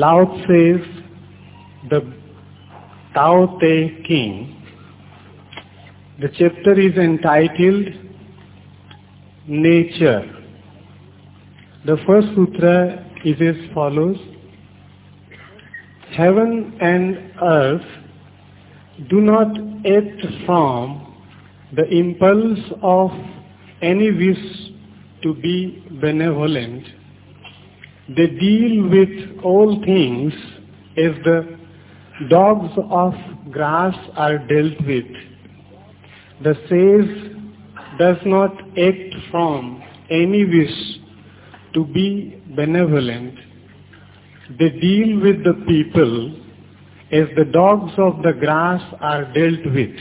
Lao says the Tao Te King. The chapter is entitled Nature. The first sutra is as follows. Heaven and earth do not act from the impulse of any wish to be benevolent. They deal with all things as the dogs of grass are dealt with. The sage does not act from any wish to be benevolent. They deal with the people as the dogs of the grass are dealt with.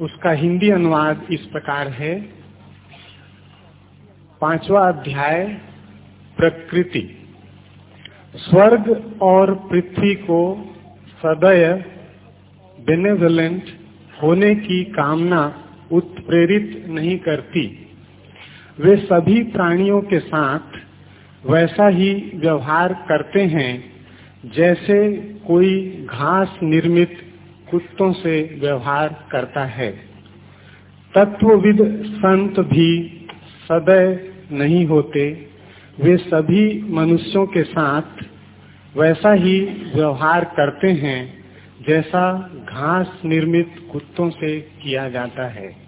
उसका हिंदी अनुवाद इस प्रकार है पांचवा अध्याय प्रकृति। स्वर्ग और पृथ्वी को सदैव बेनेवलेंट होने की कामना उत्प्रेरित नहीं करती। वे सभी प्राणियों के साथ वैसा ही व्यवहार करते हैं, जैसे कोई घास निर्मित कुत्तों से व्यवहार करता है। तत्वविद संत भी सदैव नहीं होते। वे सभी मनुष्यों के साथ वैसा ही व्यवहार करते हैं, जैसा घास निर्मित कुत्तों से किया जाता है।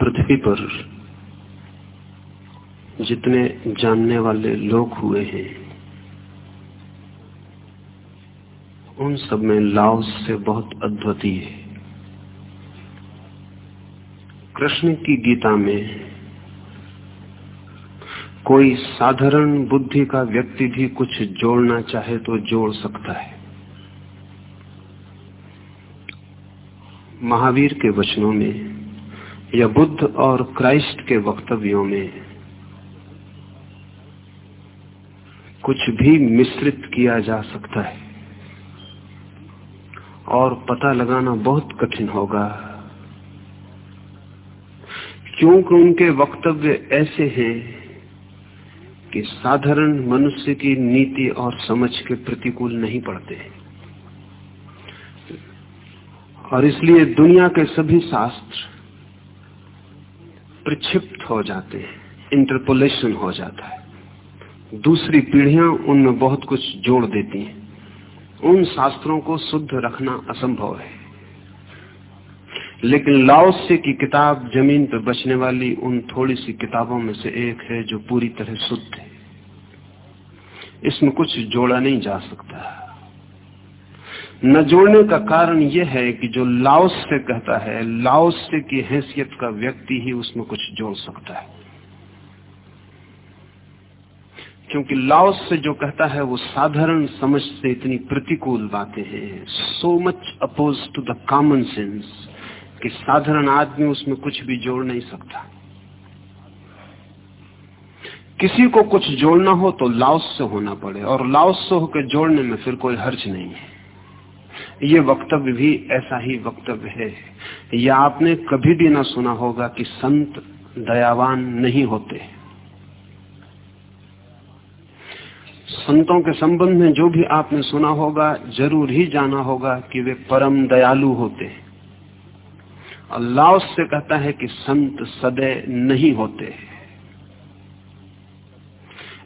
पृथ्वी पर जितने जानने वाले लोग हुए हैं, उन सब में लाओस से बहुत अद्वितीय है। कृष्ण की गीता में कोई साधारण बुद्धि का व्यक्ति भी कुछ जोड़ना चाहे तो जोड़ सकता है। महावीर के वचनों में या बुद्ध और क्राइस्ट के वक्तव्यों में कुछ भी मिश्रित किया जा सकता है और पता लगाना बहुत कठिन होगा। क्योंकि उनके वक्तव्य ऐसे हैं कि साधारण मनुष्य की नीति और समझ के प्रतिकूल नहीं पड़ते। और इसलिए दुनिया के सभी शास्त्र प्रक्षिप्त हो जाते हैं इंटरपोलेशन हो जाता है। दूसरी पीढ़ियाँ उनमें बहुत कुछ जोड़ देती हैं। उन शास्त्रों को शुद्ध रखना असंभव है। लेकिन लाओस्य की किताब ज़मीन पर बचने वाली उन थोड़ी सी किताबों में से एक है जो पूरी तरह शुद्ध है। इसमें कुछ जोड़ा नहीं जा सकता। न जोड़ने का कारण यह है कि जो लाओस से कहता है, लाओस से की हैसियत का व्यक्ति ही उसमें कुछ जोड़ सकता है। क्योंकि लाओस से जो कहता है, वो साधारण समझ से इतनी प्रतिकूल बातें हैं। So much oppose to the common sense कि साधारण आदमी उसमें कुछ भी जोड़ नहीं सकता। किसी को कुछ जोड़ना हो तो लाओस से होना पड़े, और लाओस से होकर जोड़ने में फिर कोई हर्ज नहीं है। ये वक्तव्य भी ऐसा ही वक्तव्य है। या आपने कभी भी ना सुना होगा कि संत दयावान नहीं होते। संतों के संबंध में जो भी आपने सुना होगा, ज़रूर ही जाना होगा कि वे परम दयालु होते। हैं अल्लाह से कहता है कि संत सदैव नहीं होते।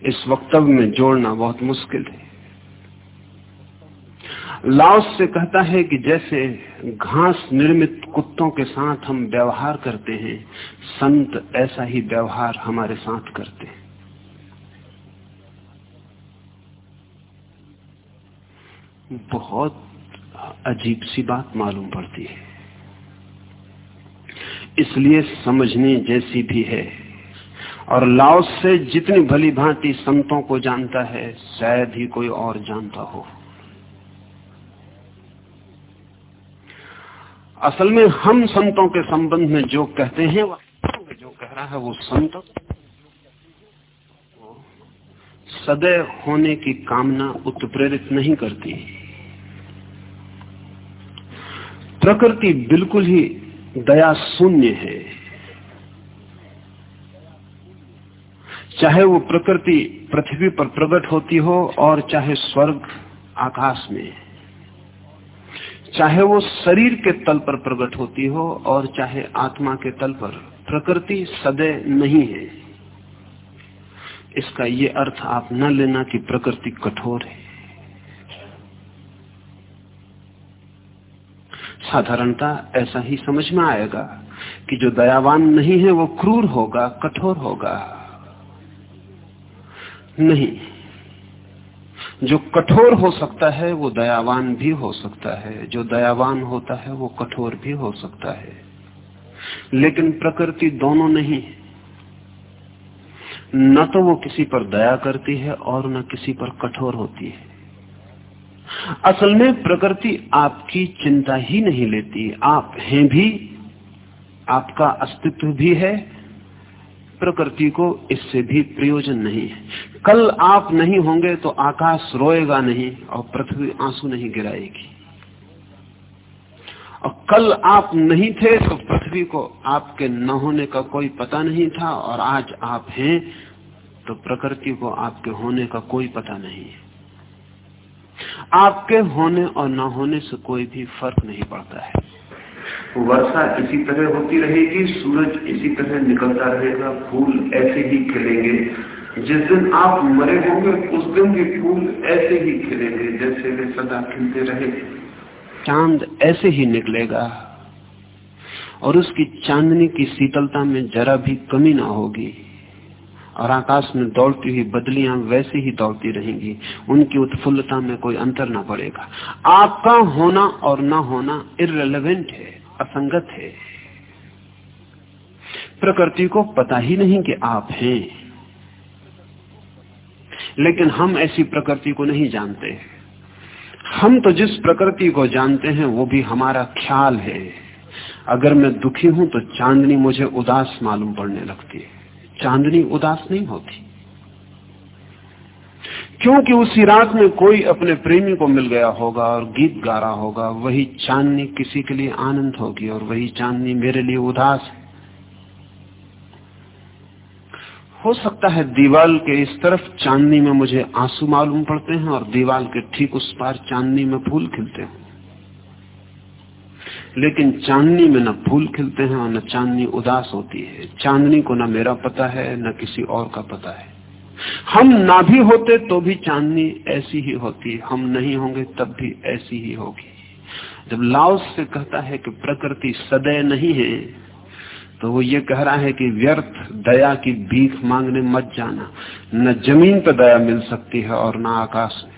इस वक्तव्य में जोड़ना बहुत मुश्किल है। लाओस से कहता है कि जैसे घास निर्मित कुत्तों के साथ हम व्यवहार करते हैं, संत ऐसा ही व्यवहार हमारे साथ करते हैं। बहुत अजीब सी बात मालूम पड़ती है। इसलिए समझने जैसी भी है। और लाओस से जितनी भली भांति संतों को जानता है, शायद ही कोई और जानता हो। असल में हम संतों के संबंध में जो कहते हैं जो कह रहा है वो संत। सदैव होने की कामना उत्प्रेरित नहीं करती। प्रकृति बिल्कुल ही दया शून्य है। चाहे वो प्रकृति पृथ्वी पर प्रकट होती हो और चाहे स्वर्ग आकाश में। चाहे वो शरीर के तल पर प्रकट होती हो और चाहे आत्मा के तल पर, प्रकृति सदैव नहीं है। इसका ये अर्थ आप न लेना कि प्रकृति कठोर है। साधारणता ऐसा ही समझ में आएगा कि जो दयावान नहीं है, वो क्रूर होगा, कठोर होगा। नहीं जो कठोर हो सकता है, वो दयावान भी हो सकता है। जो दयावान होता है, वो कठोर भी हो सकता है। लेकिन प्रकृति दोनों नहीं है। न तो वो किसी पर दया करती है और न किसी पर कठोर होती है। असल में प्रकृति आपकी चिंता ही नहीं लेती। आप हैं भी, आपका अस्तित्व भी है प्रकृति को इससे भी प्रयोजन नहीं है। कल आप नहीं होंगे तो आकाश रोएगा नहीं और पृथ्वी आँसू नहीं गिराएगी। और कल आप नहीं थे तो पृथ्वी को आपके न होने का कोई पता नहीं था और आज आप हैं तो प्रकृति को आपके होने का कोई पता नहीं है। आपके होने और न होने से कोई भी फ़र्क नहीं पड़ता है। वर्षा इसी तरह होती रहेगी, सूरज इसी तरह निकलता रहेगा, फूल ऐसे ही खिलेंगे। जिस दिन आप मरे होंगे, उस दिन भी फूल ऐसे ही खिलेंगे जैसे वे सदा खिलते रहे। चाँद ऐसे ही निकलेगा और उसकी चांदनी की शीतलता में जरा भी कमी ना होगी। और आकाश में दौड़ती हुई बदलियाँ वैसे ही दौड़ती रहेंगी। उनकी उत्फुल्लता में कोई अंतर ना पड़ेगा। आपका होना और ना होना इरेलीवेंट है, असंगत है। प्रकृति को पता ही नहीं कि आप हैं। लेकिन हम ऐसी प्रकृति को नहीं जानते। हम तो जिस प्रकृति को जानते हैं, वो भी हमारा ख्याल है। अगर मैं दुखी हूँ तो चांदनी मुझे उदास मालूम पड़ने लगती है। चांदनी उदास नहीं होती। क्योंकि उसी रात में कोई अपने प्रेमी को मिल गया होगा और गीत गा रहा होगा, वही चांदनी किसी के लिए आनंद होगी और वही चांदनी मेरे लिए उदास है। हो सकता है दीवाल के इस तरफ़ चांदनी में मुझे आँसू मालूम पड़ते हैं और दीवाल के ठीक उस पार चांदनी में फूल खिलते हैं। लेकिन चांदनी में न फूल खिलते हैं और न चांदनी उदास होती है। चांदनी को न मेरा पता है, न किसी और का पता है। हम ना भी होते तो भी चांदनी ऐसी ही होती। हम नहीं होंगे तब भी ऐसी ही होगी। जब लाओस से कहता है कि प्रकृति सदैव नहीं है तो वो ये कह रहा है कि व्यर्थ दया की भीख मांगने मत जाना। न ज़मीन पर दया मिल सकती है और न आकाश में।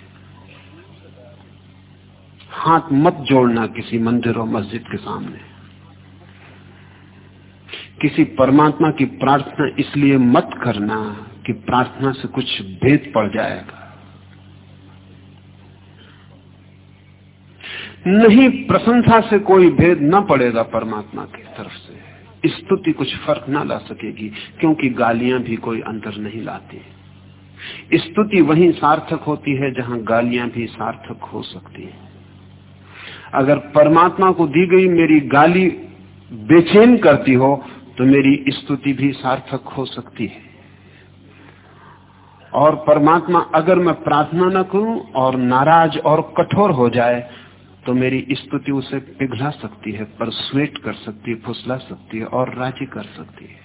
हाथ मत जोड़ना किसी मंदिर और मस्जिद के सामने। किसी परमात्मा की प्रार्थना इसलिए मत करना कि प्रार्थना से कुछ भेद पड़ जाएगा। नहीं प्रशंसा से कोई भेद न पड़ेगा परमात्मा की तरफ़ से। स्तुति कुछ फ़र्क ना ला सकेगी, क्योंकि गालियाँ भी कोई अंतर नहीं लाती। स्तुति वही सार्थक होती है जहाँ गालियाँ भी सार्थक हो सकती है। अगर परमात्मा को दी गई मेरी गाली बेचैन करती हो तो मेरी स्तुति भी सार्थक हो सकती है। और परमात्मा अगर मैं प्रार्थना न करूँ और नाराज़ और कठोर हो जाए तो मेरी स्तुति उसे पिघला सकती है पर स्वेट कर सकती है, फुसला सकती है और राज़ी कर सकती है।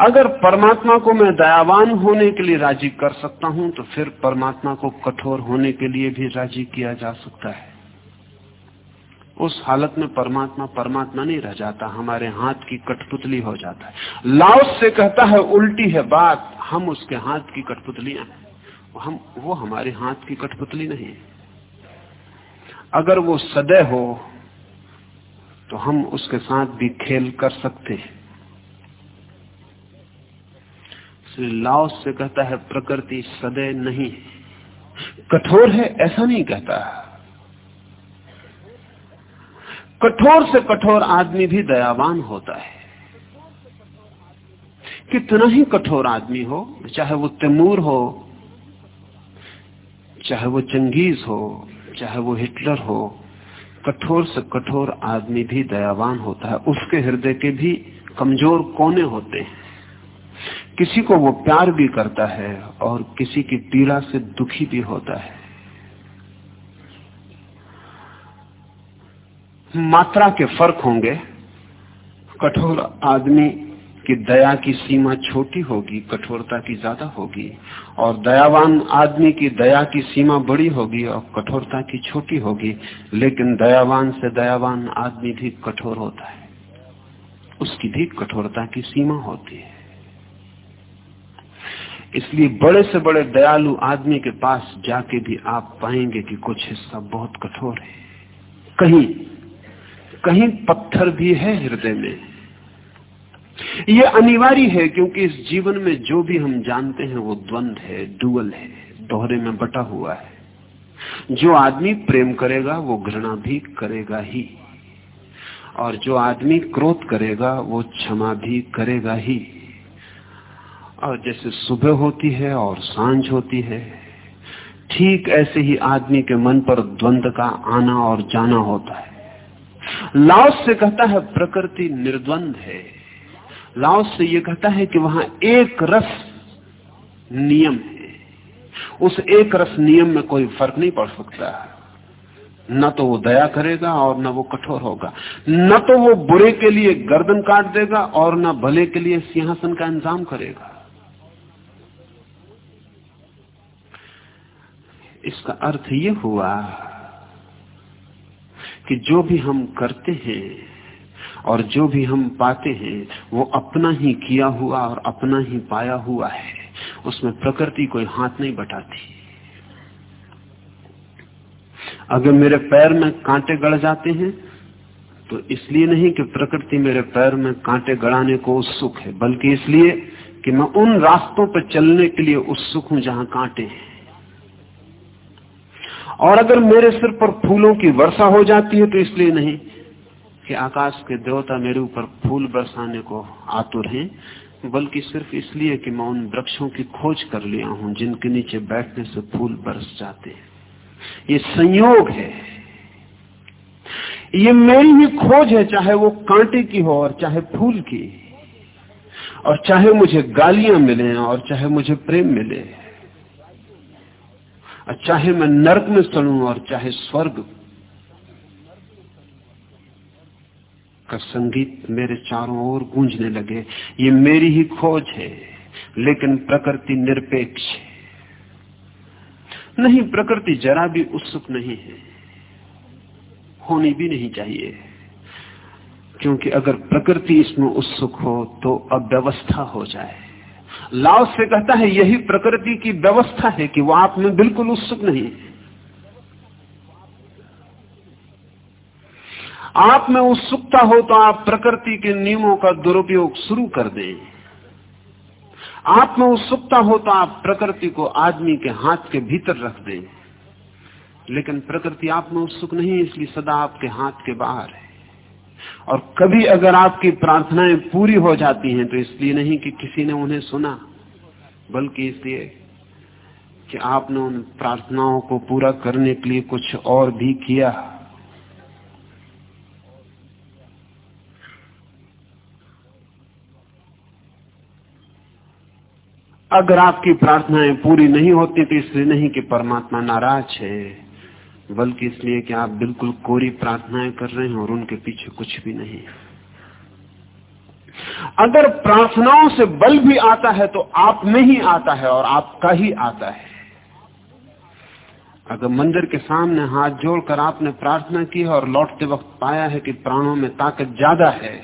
अगर परमात्मा को मैं दयावान होने के लिए राज़ी कर सकता हूँ तो फिर परमात्मा को कठोर होने के लिए भी राज़ी किया जा सकता है। उस हालत में परमात्मा परमात्मा नहीं रह जाता, हमारे हाथ की कठपुतली हो जाता है। लाओस से कहता है, उल्टी है बात, हम उसके हाथ की कठपुतलियाँ हम, वो हमारे हाथ की कठपुतली नहीं है। अगर वो सदै हो तो हम उसके साथ भी खेल कर सकते हैं। लाओस से कहता है, प्रकृति सदै नहीं कठोर है, ऐसा नहीं कहता। कठोर से कठोर आदमी भी दयावान होता है। कितना ही कठोर आदमी हो, चाहे वो तैमूर हो, चाहे वो चंगेज हो, चाहे वो हिटलर हो, कठोर से कठोर आदमी भी दयावान होता है। उसके हृदय के भी कमज़ोर कोने होते हैं। किसी को वो प्यार भी करता है और किसी की पीड़ा से दुखी भी होता है। मात्रा के फ़र्क होंगे। कठोर आदमी की दया की सीमा छोटी होगी, कठोरता की ज़्यादा होगी, और दयावान आदमी की दया की सीमा बड़ी होगी और कठोरता की छोटी होगी। लेकिन दयावान से दयावान आदमी भी कठोर होता है। उसकी भी कठोरता की सीमा होती है। इसलिए बड़े से बड़े दयालु आदमी के पास जाके भी आप पाएँगे कि कुछ हिस्सा बहुत कठोर है। कहीं कहीं पत्थर भी है हृदय में। ये अनिवार्य है क्योंकि इस जीवन में जो भी हम जानते हैं वो द्वंद है, डुअल है, दोहरे में बटा हुआ है। जो आदमी प्रेम करेगा, वो घृणा भी करेगा ही। और जो आदमी क्रोध करेगा, वो क्षमा भी करेगा ही। और जैसे सुबह होती है और साँझ होती है, ठीक ऐसे ही आदमी के मन पर द्वंद का आना और जाना होता है। लाओस से कहता है प्रकृति निर्द्वंद है। लाओस से यह कहता है कि वहाँ एक रस नियम है। उस एक रस नियम में कोई फ़र्क नहीं पड़ सकता। न तो वो दया करेगा और न वो कठोर होगा। न तो वो बुरे के लिए गर्दन काट देगा और न भले के लिए सिंहासन का इंतज़ाम करेगा। इसका अर्थ ये हुआ कि जो भी हम करते हैं और जो भी हम पाते हैं, वो अपना ही किया हुआ और अपना ही पाया हुआ है। उसमें प्रकृति कोई हाथ नहीं बटाती। अगर मेरे पैर में कांटे गड़ जाते हैं तो इसलिए नहीं कि प्रकृति मेरे पैर में कांटे गड़ाने को उत्सुक है, बल्कि इसलिए कि मैं उन रास्तों पर चलने के लिए उत्सुक हूँ जहाँ कांटे हैं। और अगर मेरे सिर पर फूलों की वर्षा हो जाती है तो इसलिए नहीं कि आकाश के देवता मेरे ऊपर फूल बरसाने को आतुर हैं, बल्कि सिर्फ़ इसलिए कि मैं उन वृक्षों की खोज कर लिया हूँ जिनके नीचे बैठने से फूल बरस जाते हैं। ये संयोग है। ये मेरी ही खोज है, चाहे वो कांटे की हो और चाहे फूल की, और चाहे मुझे गालियाँ मिले और चाहे मुझे प्रेम मिले। चाहे मैं नरक में सड़ू और चाहे स्वर्ग का संगीत मेरे चारों ओर गूंजने लगे, ये मेरी ही खोज है, लेकिन प्रकृति निरपेक्ष है। नहीं, प्रकृति जरा भी उत्सुक नहीं है, होनी भी नहीं चाहिए, क्योंकि अगर प्रकृति इसमें उत्सुक हो तो अव्यवस्था हो जाए। लाओ से कहता है, यही प्रकृति की व्यवस्था है कि वो आप में बिल्कुल उत्सुक नहीं है। आप में उत्सुकता हो तो आप प्रकृति के नियमों का दुरुपयोग शुरू कर दें। आप में उत्सुकता हो तो आप प्रकृति को आदमी के हाथ के भीतर रख दें। लेकिन प्रकृति आप में उत्सुक नहीं इसलिए सदा आपके हाथ के बाहर है। और कभी अगर आपकी प्रार्थनाएँ पूरी हो जाती हैं तो इसलिए नहीं कि किसी ने उन्हें सुना, बल्कि इसलिए कि आपने उन प्रार्थनाओं को पूरा करने के लिए कुछ और भी किया। अगर आपकी प्रार्थनाएँ पूरी नहीं होती तो इसलिए नहीं कि परमात्मा नाराज़ है। बल्कि इसलिए कि आप बिल्कुल कोरी प्रार्थनाएँ कर रहे हैं और उनके पीछे कुछ भी नहीं अगर प्रार्थनाओं से बल भी आता है तो आप में ही आता है और आपका ही आता है। अगर मंदिर के सामने हाथ जोड़कर आपने प्रार्थना की है और लौटते वक्त पाया है कि प्राणों में ताकत ज़्यादा है,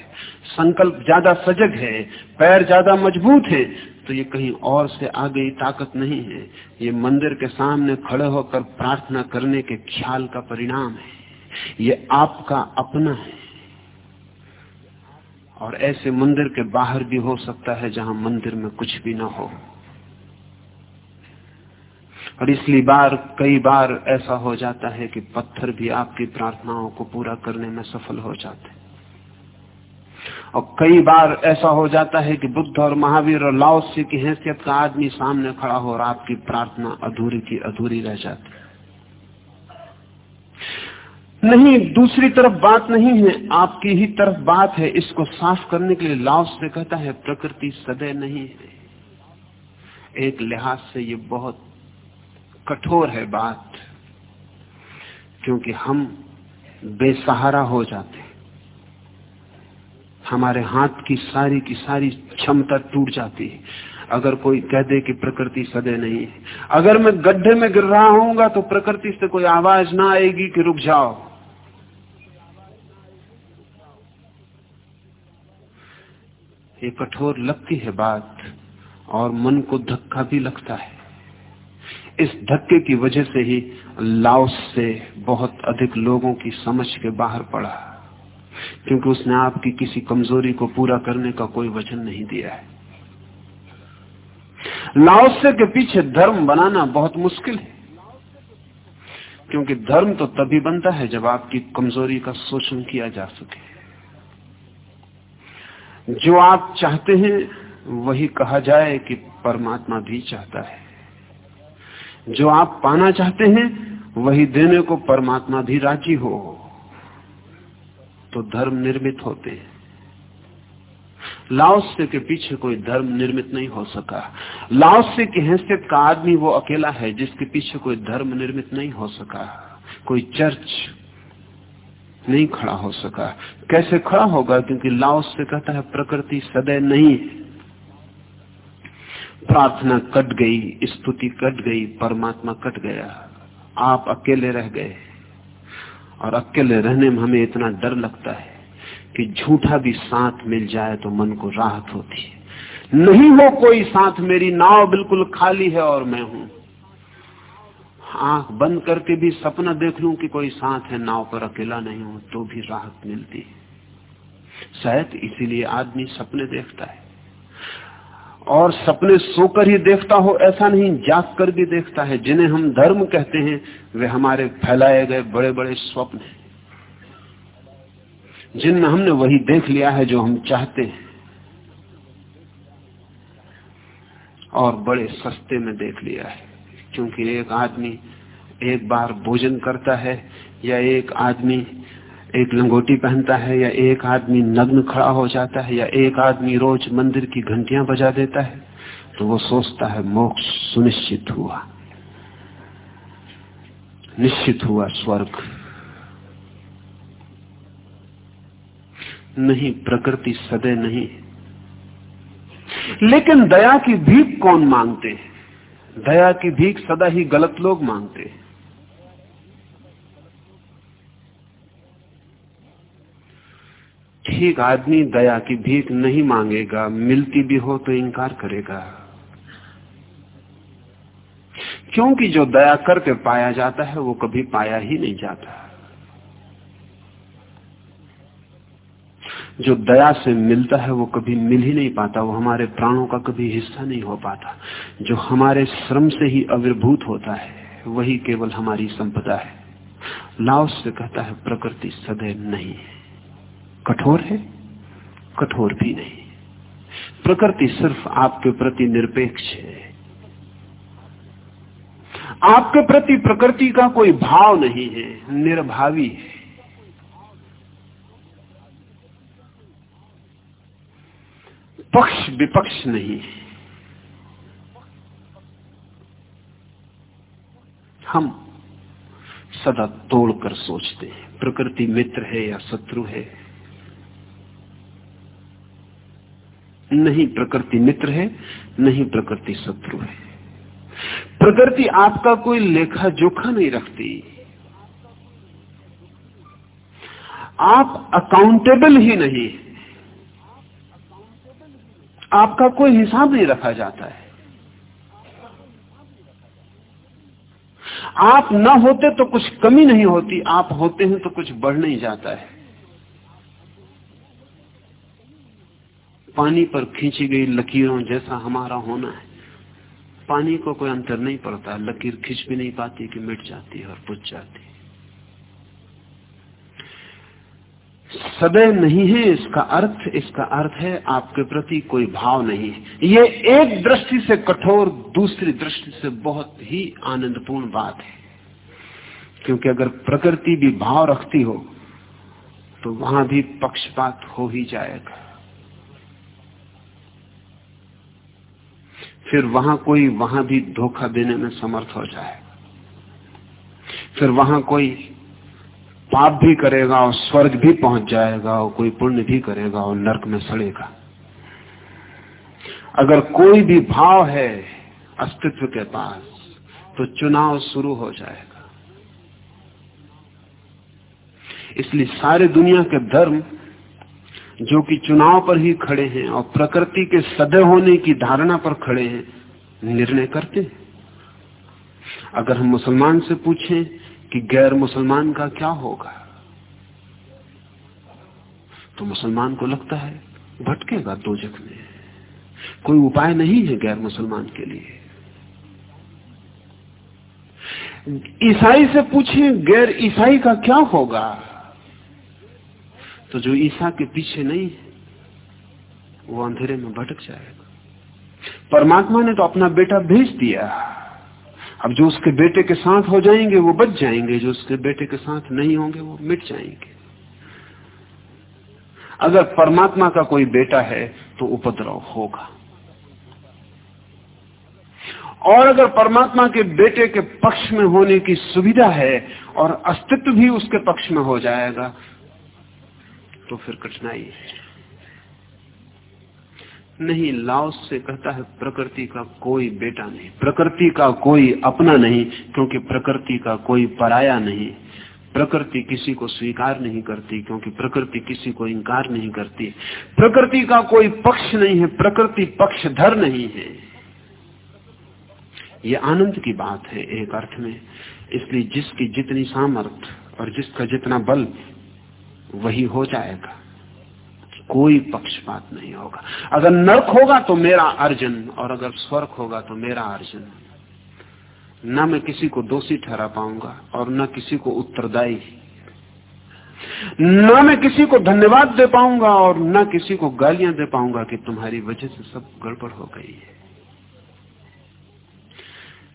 संकल्प ज़्यादा सजग है, पैर ज़्यादा मज़बूत है तो ये कहीं और से आ गई ताकत नहीं है। ये मंदिर के सामने खड़े होकर प्रार्थना करने के ख्याल का परिणाम है। ये आपका अपना है। और ऐसे मंदिर के बाहर भी हो सकता है जहाँ मंदिर में कुछ भी ना हो। और इसलिए बार, कई बार ऐसा हो जाता है कि पत्थर भी आपकी प्रार्थनाओं को पूरा करने में सफल हो जाते और कई बार ऐसा हो जाता है कि बुद्ध और महावीर और लाओस्य की हैसियत का आदमी सामने खड़ा हो और आपकी प्रार्थना अधूरी की अधूरी रह जाती नहीं, दूसरी तरफ़ बात नहीं है, आपकी ही तरफ़ बात है। इसको साफ़ करने के लिए लाओस से कहता है, प्रकृति सदैव नहीं है। एक लिहाज से ये बहुत कठोर है बात, क्योंकि हम बेसहारा हो जाते हमारे हाथ की सारी की सारी क्षमता टूट जाती है। अगर कोई कह दे कि प्रकृति सदे नहीं है। अगर मैं गड्ढे में गिर रहा हूँगा तो प्रकृति से कोई आवाज़ ना आएगी कि रुक जाओ। ये कठोर लगती है बात और मन को धक्का भी लगता है। इस धक्के की वजह से ही लाओस से बहुत अधिक लोगों की समझ के बाहर पड़ा। क्योंकि उसने आपकी किसी कमज़ोरी को पूरा करने का कोई वचन नहीं दिया है। लाओसे के पीछे धर्म बनाना बहुत मुश्किल है। क्योंकि धर्म तो तभी बनता है जब आपकी कमज़ोरी का शोषण किया जा सके। जो आप चाहते हैं, वही कहा जाए कि परमात्मा भी चाहता है। जो आप पाना चाहते हैं, वही देने को परमात्मा भी राज़ी हो। तो धर्म निर्मित होते हैं। लाओस्य के पीछे कोई धर्म निर्मित नहीं हो सका। लाओस्य की हैसियत का आदमी वो अकेला है जिसके पीछे कोई धर्म निर्मित नहीं हो सका। कोई चर्च नहीं खड़ा हो सका। कैसे खड़ा होगा? क्योंकि लाओस से कहता है, प्रकृति सदैव नहीं प्रार्थना कट गई, स्तुति कट गई, परमात्मा कट गया। आप अकेले रह गए। और अकेले रहने में हमें इतना डर लगता है कि झूठा भी साथ मिल जाए तो मन को राहत होती है। नहीं हो कोई साथ, मेरी नाव बिल्कुल खाली है और मैं हूँ। आँख बंद करके भी सपना देख लूँ कि कोई साथ है, नाव पर अकेला नहीं हूँ तो भी राहत मिलती है। शायद इसीलिए आदमी सपने देखता है। और सपने सोकर ही देखता हो, ऐसा नहीं, जाग कर भी देखता है। जिन्हें हम धर्म कहते हैं, वे हमारे फैलाए गए बड़े बड़े स्वप्न हैं। जिनमें हमने वही देख लिया है जो हम चाहते हैं। और बड़े सस्ते में देख लिया है। क्योंकि एक आदमी एक बार भोजन करता है या एक आदमी एक लंगोटी पहनता है या एक आदमी नग्न खड़ा हो जाता है या एक आदमी रोज मंदिर की घंटियाँ बजा देता है तो वो सोचता है, मोक्ष सुनिश्चित हुआ। निश्चित हुआ स्वर्ग। नहीं, प्रकृति सदै नहीं। लेकिन दया की भीख कौन मांगते हैं? दया की भीख सदा ही गलत लोग मांगते हैं। ठीक आदमी दया की भीख नहीं मांगेगा, मिलती भी हो तो इनकार करेगा। क्योंकि जो दया करके पाया जाता है, वो कभी पाया ही नहीं जाता। जो दया से मिलता है, वो कभी मिल ही नहीं पाता, वो हमारे प्राणों का कभी हिस्सा नहीं हो पाता। जो हमारे श्रम से ही अविर्भूत होता है, वही केवल हमारी संपदा है। लाओस से कहता है, प्रकृति सदैव नहीं है। कठोर है? कठोर भी नहीं। प्रकृति सिर्फ़ आपके प्रति निरपेक्ष है। आपके प्रति प्रकृति का कोई भाव नहीं है, निर्भावी है। पक्ष विपक्ष नहीं हम सदा तोड़कर सोचते हैं, प्रकृति मित्र है या शत्रु है। नहीं प्रकृति मित्र है, नहीं प्रकृति शत्रु है। प्रकृति आपका कोई लेखा जोखा नहीं रखती। आप अकाउंटेबल ही नहीं आपका कोई हिसाब नहीं रखा जाता है। आप ना होते तो कुछ कमी नहीं होती, आप होते हैं तो कुछ बढ़ नहीं जाता है। पानी पर खींची गई लकीरों जैसा हमारा होना है। पानी को कोई अंतर नहीं पड़ता। लकीर खींच भी नहीं पाती कि मिट जाती है और बुझ जाती है। सदैव नहीं है इसका अर्थ। इसका अर्थ है आपके प्रति कोई भाव नहीं है। ये एक दृष्टि से कठोर, दूसरी दृष्टि से बहुत ही आनंदपूर्ण बात है। क्योंकि अगर प्रकृति भी भाव रखती हो तो वहाँ भी पक्षपात हो ही जाएगा। फिर वहाँ कोई, वहाँ भी धोखा देने में समर्थ हो जाएगा फिर वहाँ कोई पाप भी करेगा और स्वर्ग भी पहुँच जाएगा और कोई पुण्य भी करेगा और नरक में सड़ेगा। अगर कोई भी भाव है अस्तित्व के पास तो चुनाव शुरू हो जाएगा। इसलिए सारे दुनिया के धर्म जो कि चुनाव पर ही खड़े हैं और प्रकृति के सदै होने की धारणा पर खड़े हैं, निर्णय करते हैं। अगर हम मुसलमान से पूछें कि गैर मुसलमान का क्या होगा तो मुसलमान को लगता है भटकेगा दो में। कोई उपाय नहीं है गैर मुसलमान के लिए। ईसाई से पूछें, गैर ईसाई का क्या होगा? तो जो ईसा के पीछे नहीं है, वो अंधेरे में भटक जाएगा। परमात्मा ने तो अपना बेटा भेज दिया। अब जो उसके बेटे के साथ हो जाएँगे, वो बच जाएँगे। जो उसके बेटे के साथ नहीं होंगे, वो मिट जाएँगे। अगर परमात्मा का कोई बेटा है तो उपद्रव होगा। और अगर परमात्मा के बेटे के पक्ष में होने की सुविधा है, और अस्तित्व भी उसके पक्ष में हो जाएगा तो फिर कठिनाई है। नहीं, लाओस से कहता है, प्रकृति का कोई बेटा नहीं। प्रकृति का कोई अपना नहीं, क्योंकि प्रकृति का कोई पराया नहीं। प्रकृति किसी को स्वीकार नहीं करती, क्योंकि प्रकृति किसी को इंकार नहीं करती। प्रकृति का कोई पक्ष नहीं है, प्रकृति पक्षधर नहीं है। ये आनंद की बात है एक अर्थ में। इसलिए जिसकी जितनी सामर्थ और जिसका जितना बल वही हो जाएगा। कोई पक्षपात नहीं होगा। अगर नरक होगा तो मेरा अर्जन, और अगर स्वर्ग होगा तो मेरा अर्जन। न मैं किसी को दोषी ठहरा पाऊँगा, और न किसी को उत्तरदायी। न मैं किसी को धन्यवाद दे पाऊँगा, और न किसी को गालियाँ दे पाऊँगा कि तुम्हारी वजह से सब गड़बड़ हो गई है।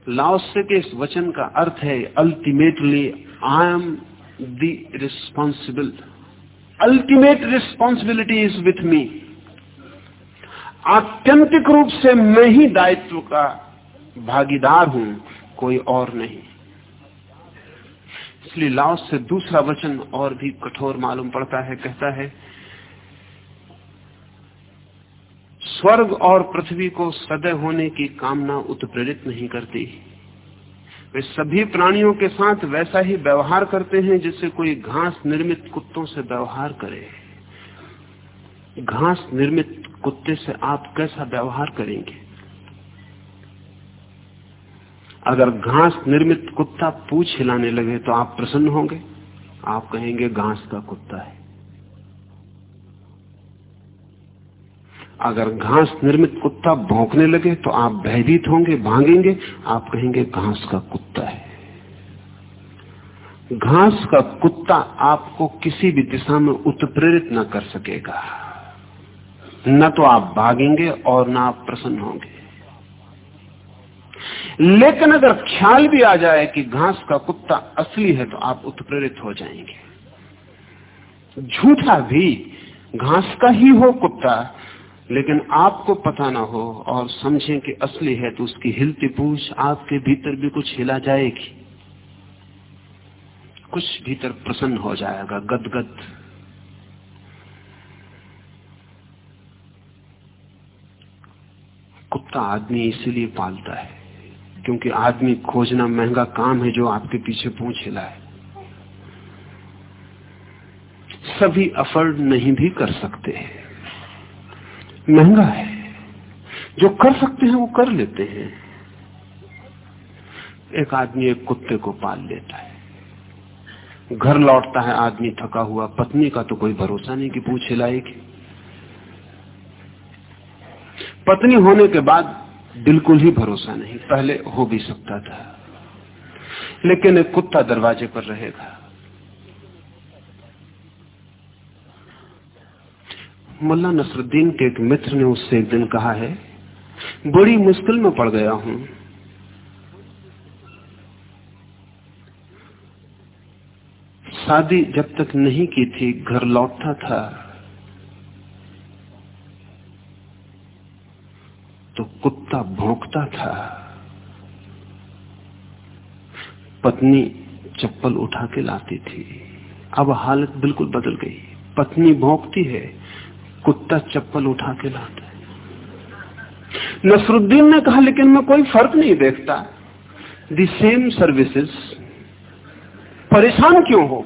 लाओसे के इस वचन का अर्थ है ultimately I am the responsible ultimate responsibility is with me आत्यंतिक रूप से मैं ही दायित्व का भागीदार हूँ, कोई और नहीं। इसलिए लाओस से दूसरा वचन और भी कठोर मालूम पड़ता है, कहता है, स्वर्ग और पृथ्वी को सदैव होने की कामना उत्प्रेरित नहीं करती। वे सभी प्राणियों के साथ वैसा ही व्यवहार करते हैं जैसे कोई घास निर्मित कुत्तों से व्यवहार करे। घास निर्मित कुत्ते से आप कैसा व्यवहार करेंगे? अगर घास निर्मित कुत्ता पूछ हिलाने लगे तो आप प्रसन्न होंगे। आप कहेंगे, घास का कुत्ता है। अगर घास निर्मित कुत्ता भौंकने लगे तो आप भयभीत होंगे, भागेंगे। आप कहेंगे, घास का कुत्ता है। घास का कुत्ता आपको किसी भी दिशा में उत्प्रेरित न कर सकेगा। न तो आप भागेंगे और न आप प्रसन्न होंगे। लेकिन अगर ख्याल भी आ जाए कि घास का कुत्ता असली है तो आप उत्प्रेरित हो जाएँगे। झूठा भी घास का ही हो कुत्ता लेकिन आपको पता ना हो और समझें कि असली है तो उसकी हिलती पूछ आपके भीतर भी कुछ हिला जाएगी। कुछ भीतर प्रसन्न हो जाएगा, गदगद। कुत्ता आदमी इसीलिए पालता है, क्योंकि आदमी खोजना महँगा काम है जो आपके पीछे पूछ हिला है सभी अफर्ड नहीं भी कर सकते हैं। महँगा है। जो कर सकते हैं, वो कर लेते हैं। एक आदमी एक कुत्ते को पाल लेता है। घर लौटता है, आदमी थका हुआ। पत्नी का तो कोई भरोसा नहीं कि पूछ हिलाएगी पत्नी होने के बाद बिल्कुल ही भरोसा नहीं। पहले हो भी सकता था। लेकिन एक कुत्ता दरवाजे पर रहेगा। मुल्ला नसरुद्दीन के एक मित्र ने उससे एक दिन कहा है, बड़ी मुश्किल में पड़ गया हूँ। शादी जब तक नहीं की थी, घर लौटता था। तो कुत्ता भौंकता था। पत्नी चप्पल उठा के लाती थी। अब हालत बिल्कुल बदल गई। पत्नी भौंकती है कुत्ता चप्पल उठा के लाता है। नसरुद्दीन ने कहा, लेकिन मैं कोई फ़र्क नहीं देखता। दी सेम सर्विसेज़ परेशान क्यों हो?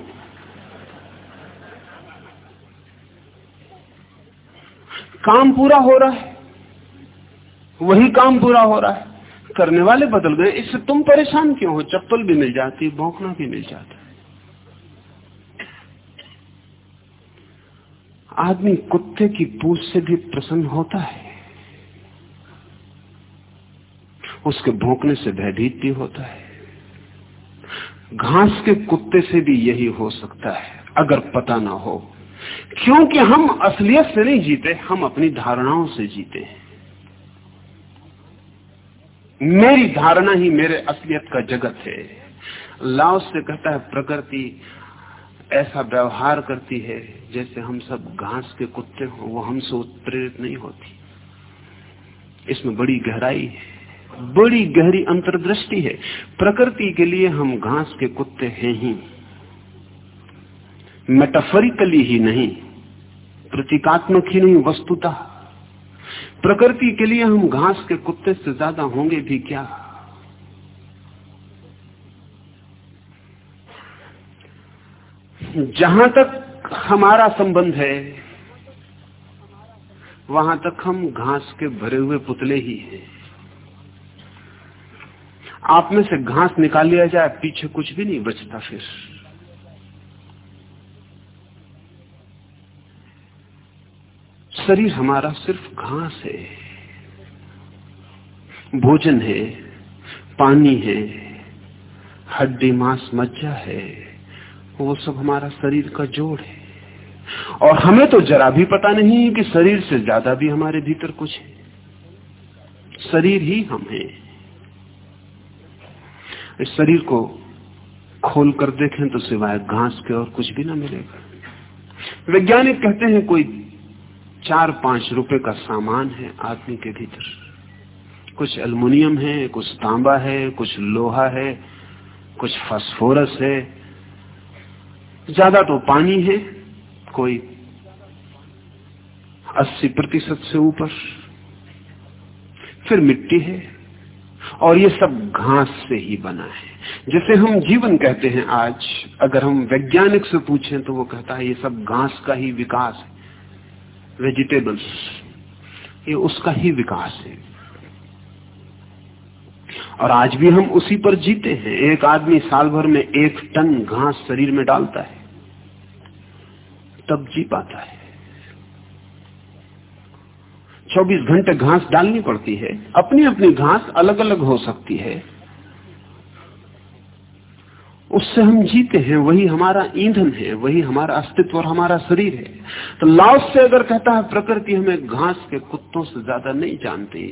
काम पूरा हो रहा है। वही काम पूरा हो रहा है। करने वाले बदल गए। इससे तुम परेशान क्यों हो? चप्पल भी मिल जाती, भौंकना भी मिल जाता है आदमी कुत्ते की पूछ से भी प्रसन्न होता है। उसके भोंकने से भयभीत भी होता है। घास के कुत्ते से भी यही हो सकता है, अगर पता ना हो। क्योंकि हम असलियत से नहीं जीते, हम अपनी धारणाओं से जीते हैं। मेरी धारणा ही मेरे असलियत का जगत है। लाओस से कहता है, प्रकृति ऐसा व्यवहार करती है जैसे हम सब घास के कुत्ते हो, वो हमसे उत्प्रेरित नहीं होती। इसमें बड़ी गहराई है। बड़ी गहरी अंतर्दृष्टि है। प्रकृति के लिए हम घास के कुत्ते हैं ही। मेटाफरिकली ही नहीं। प्रतीकात्मक ही नहीं, वस्तुता। प्रकृति के लिए हम घास के कुत्ते से ज़्यादा होंगे भी क्या? जहाँ तक हमारा संबंध है, वहाँ तक हम घास के भरे हुए पुतले ही हैं। आप में से घास निकाल लिया जाए, पीछे कुछ भी नहीं बचता फिर। शरीर हमारा सिर्फ़ घास है, भोजन है, पानी है, हड्डी, मांस, मज्जा है। वो सब हमारा शरीर का जोड़ है। और हमें तो जरा भी पता नहीं है कि शरीर से ज़्यादा भी हमारे भीतर कुछ है। शरीर ही हम हैं। इस शरीर को खोल कर देखें तो सिवाय घास के और कुछ भी ना मिलेगा। वैज्ञानिक कहते हैं कोई चार पाँच रुपए का सामान है आदमी के भीतर। कुछ एल्युमिनियम है, कुछ तांबा है, कुछ लोहा है, कुछ फास्फोरस है ज़्यादा तो पानी है, कोई 80 प्रतिशत से ऊपर। फिर मिट्टी है, और ये सब घास से ही बना है। जैसे हम जीवन कहते हैं आज, अगर हम वैज्ञानिक से पूछें तो वो कहता है, ये सब घास का ही विकास है। वेजिटेबल्स, ये उसका ही विकास है। और आज भी हम उसी पर जीते हैं। एक आदमी साल भर में एक टन घास शरीर में डालता है, तब जी पाता है। 24 घंटे घास डालनी पड़ती है। अपनी अपनी घास अलग अलग हो सकती है। उससे हम जीते हैं, वही हमारा ईंधन है, वही हमारा अस्तित्व और हमारा शरीर है। तो लाओस से अगर कहता है, प्रकृति हमें घास के कुत्तों से ज़्यादा नहीं जानती।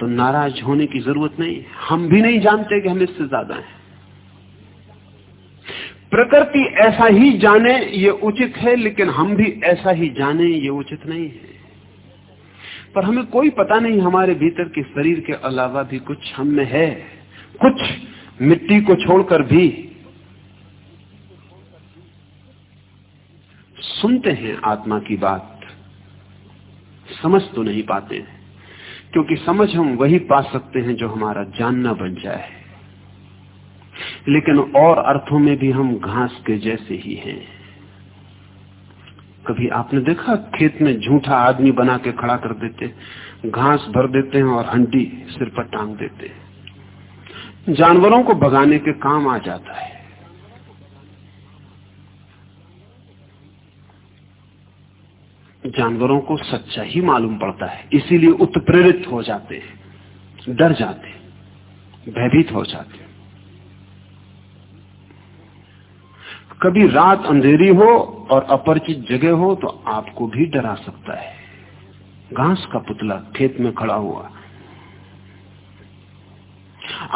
तो नाराज़ होने की ज़रूरत नहीं। हम भी नहीं जानते कि हम इससे ज़्यादा हैं। प्रकृति ऐसा ही जाने, ये उचित है, लेकिन हम भी ऐसा ही जाने, ये उचित नहीं है। पर हमें कोई पता नहीं हमारे भीतर के शरीर के अलावा भी कुछ हम में है। कुछ मिट्टी को छोड़कर भी। सुनते हैं आत्मा की बात, समझ तो नहीं पाते क्योंकि समझ हम वही पा सकते हैं जो हमारा जानना बन जाए। लेकिन और अर्थों में भी हम घास के जैसे ही हैं। कभी आपने देखा खेत में झूठा आदमी बना के खड़ा कर देते, घास भर देते हैं और हंडी सिर पर टांग देते? हैं जानवरों को भगाने के काम आ जाता है। जानवरों को सच्चा ही मालूम पड़ता है, इसीलिए उत्प्रेरित हो जाते हैं, डर जाते भयभीत हो जाते कभी रात अंधेरी हो और अपरिचित जगह हो तो आपको भी डरा सकता है। घास का पुतला खेत में खड़ा हुआ।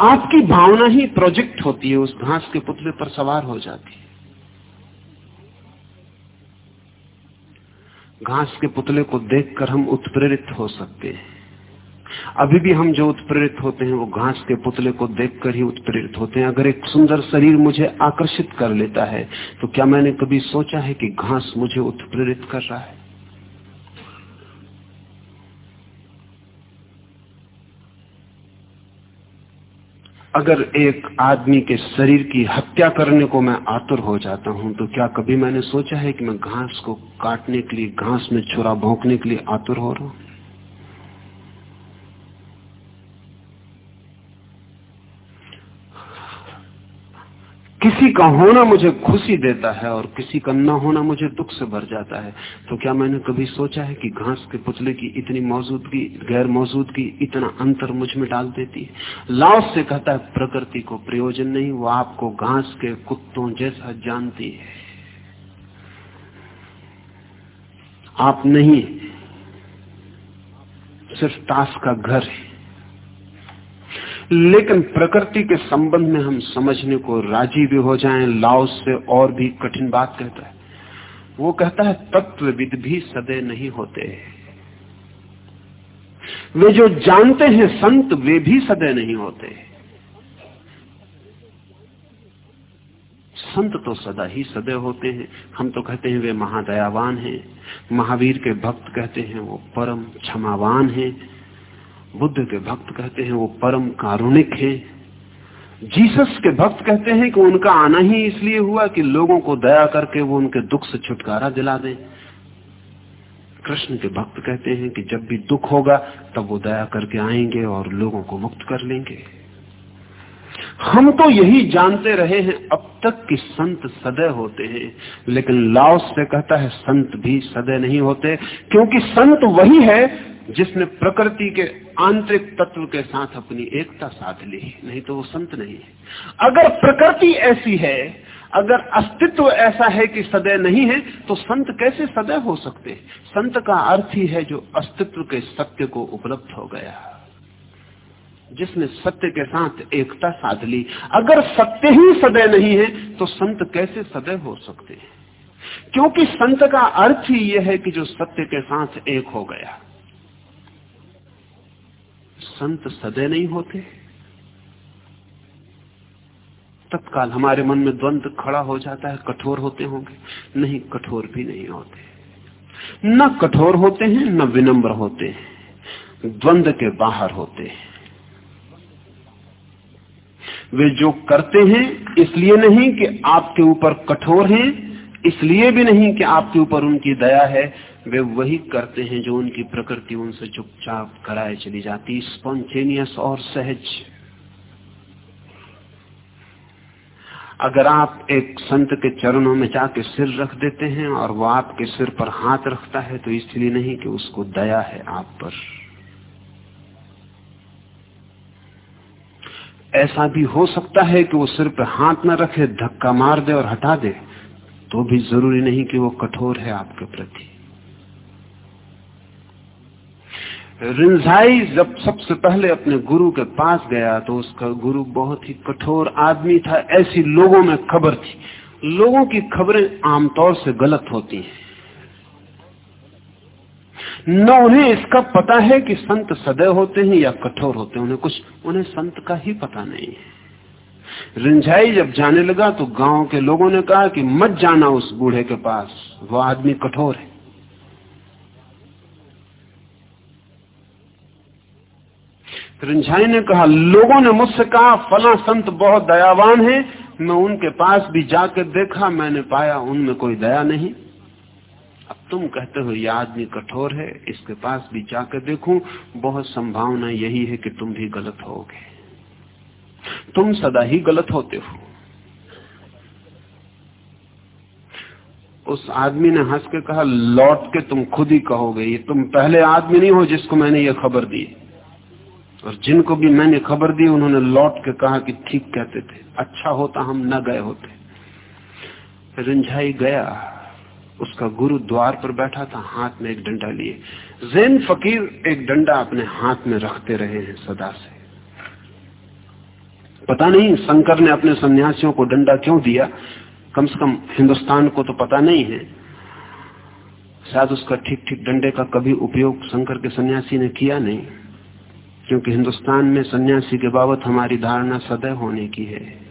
आपकी भावना ही प्रोजेक्ट होती है, उस घास के पुतले पर सवार हो जाती है। घास के पुतले को देखकर हम उत्प्रेरित हो सकते हैं। अभी भी हम जो उत्प्रेरित होते हैं, वो घास के पुतले को देखकर ही उत्प्रेरित होते हैं। अगर एक सुंदर शरीर मुझे आकर्षित कर लेता है तो क्या मैंने कभी सोचा है कि घास मुझे उत्प्रेरित कर रहा है? अगर एक आदमी के शरीर की हत्या करने को मैं आतुर हो जाता हूँ तो क्या कभी मैंने सोचा है कि मैं घास को काटने के लिए, घास में छुरा भोंकने के लिए आतुर हो रहा हूँ किसी का होना मुझे खुशी देता है और किसी का न होना मुझे दुख से भर जाता है। तो क्या मैंने कभी सोचा है कि घास के पुतले की इतनी मौजूदगी, गैर मौजूदगी, इतना अंतर मुझमें डाल देती है? लाओस से कहता है, प्रकृति को प्रयोजन नहीं, वो आपको घास के कुत्तों जैसा जानती है। आप नहीं, सिर्फ़ ताश का घर है। लेकिन प्रकृति के संबंध में हम समझने को राज़ी भी हो जाएँ लाओस से और भी कठिन बात कहता है। वो कहता है, तत्वविद भी सदे नहीं होते वे जो जानते हैं, संत वे भी सदे नहीं होते संत तो सदा ही सदे होते हैं। हम तो कहते हैं, वे महादयावान हैं। महावीर के भक्त कहते हैं, वो परम क्षमावान हैं। बुद्ध के भक्त कहते हैं वो परम कारुणिक हैं। जीसस के भक्त कहते हैं कि उनका आना ही इसलिए हुआ कि लोगों को दया करके वो उनके दुख से छुटकारा दिला दें। कृष्ण के भक्त कहते हैं कि जब भी दुख होगा, तब वो दया करके आएँगे और लोगों को मुक्त कर लेंगे। हम तो यही जानते रहे हैं, अब तक कि संत सदै होते हैं। लेकिन लाओस से कहता है, संत भी सदै नहीं होते, क्योंकि संत वही है जिसने प्रकृति के आंतरिक तत्व के साथ अपनी एकता साध ली, नहीं तो वो संत नहीं है। अगर प्रकृति ऐसी है, अगर अस्तित्व ऐसा है कि सदै नहीं है तो संत कैसे सदै हो सकते? संत का अर्थ ही है जो अस्तित्व के सत्य को उपलब्ध हो गया। जिसने सत्य के साथ एकता साध ली। अगर सत्य ही सदैव नहीं है तो संत कैसे सदै हो सकते हैं? क्योंकि संत का अर्थ ही यह है कि जो सत्य के साथ एक हो गया, संत सदै नहीं होते। तत्काल हमारे मन में द्वंद खड़ा हो जाता है, कठोर होते होंगे। नहीं, कठोर भी नहीं होते। न कठोर होते हैं, न विनम्र होते हैं। द्वंद के बाहर होते हैं। वे जो करते हैं, इसलिए नहीं कि आपके ऊपर कठोर हैं, इसलिए भी नहीं कि आपके ऊपर उनकी दया है। वे वही करते हैं जो उनकी प्रकृति उनसे चुपचाप कराए चली जाती, स्पॉन्टेनियस और सहज। अगर आप एक संत के चरणों में जाके सिर रख देते हैं और वो आपके सिर पर हाथ रखता है तो इसलिए नहीं कि उसको दया है आप पर। ऐसा भी हो सकता है कि वो सिर पर हाथ न रखे, धक्का मार दे और हटा दे तो भी ज़रूरी नहीं कि वो कठोर है आपके प्रति। रिंझाई जब सबसे पहले अपने गुरु के पास गया तो उसका गुरु बहुत ही कठोर आदमी था, ऐसी लोगों में खबर थी। लोगों की खबरें आमतौर से गलत होती हैं। न उन्हें इसका पता है कि संत सदैव होते हैं या कठोर होते हैं, उन्हें कुछ, उन्हें संत का ही पता नहीं है। रिंझाई जब जाने लगा तो गाँव के लोगों ने कहा कि मत जाना उस बूढ़े के पास वो आदमी कठोर है। रिंझाई ने कहा, लोगों ने मुझसे कहा, फला संत बहुत दयावान है, मैं उनके पास भी जाकर देखा, मैंने पाया उनमें कोई दया नहीं। तुम कहते हो यह आदमी कठोर है, इसके पास भी जाकर देखूँ, बहुत संभावना यही है कि तुम भी गलत होगे। तुम सदा ही गलत होते हो। उस आदमी ने हंस के कहा, लौट के तुम खुद ही कहोगे, ये तुम पहले आदमी नहीं हो जिसको मैंने ये खबर दी। और जिनको भी मैंने खबर दी, उन्होंने लौट के कहा कि ठीक कहते थे अच्छा होता हम न गए होते। रिंझाई गया। उसका गुरु द्वार पर बैठा था, हाथ में एक डंडा लिए। जैन फकीर एक डंडा अपने हाथ में रखते रहे हैं सदा से। पता नहीं, शंकर ने अपने सन्यासियों को डंडा क्यों दिया? कम से कम हिंदुस्तान को तो पता नहीं है। शायद उसका ठीक ठीक डंडे का कभी उपयोग शंकर के सन्यासी ने किया नहीं, क्योंकि हिंदुस्तान में सन्यासी के बाबत हमारी धारणा सदैव होने की है।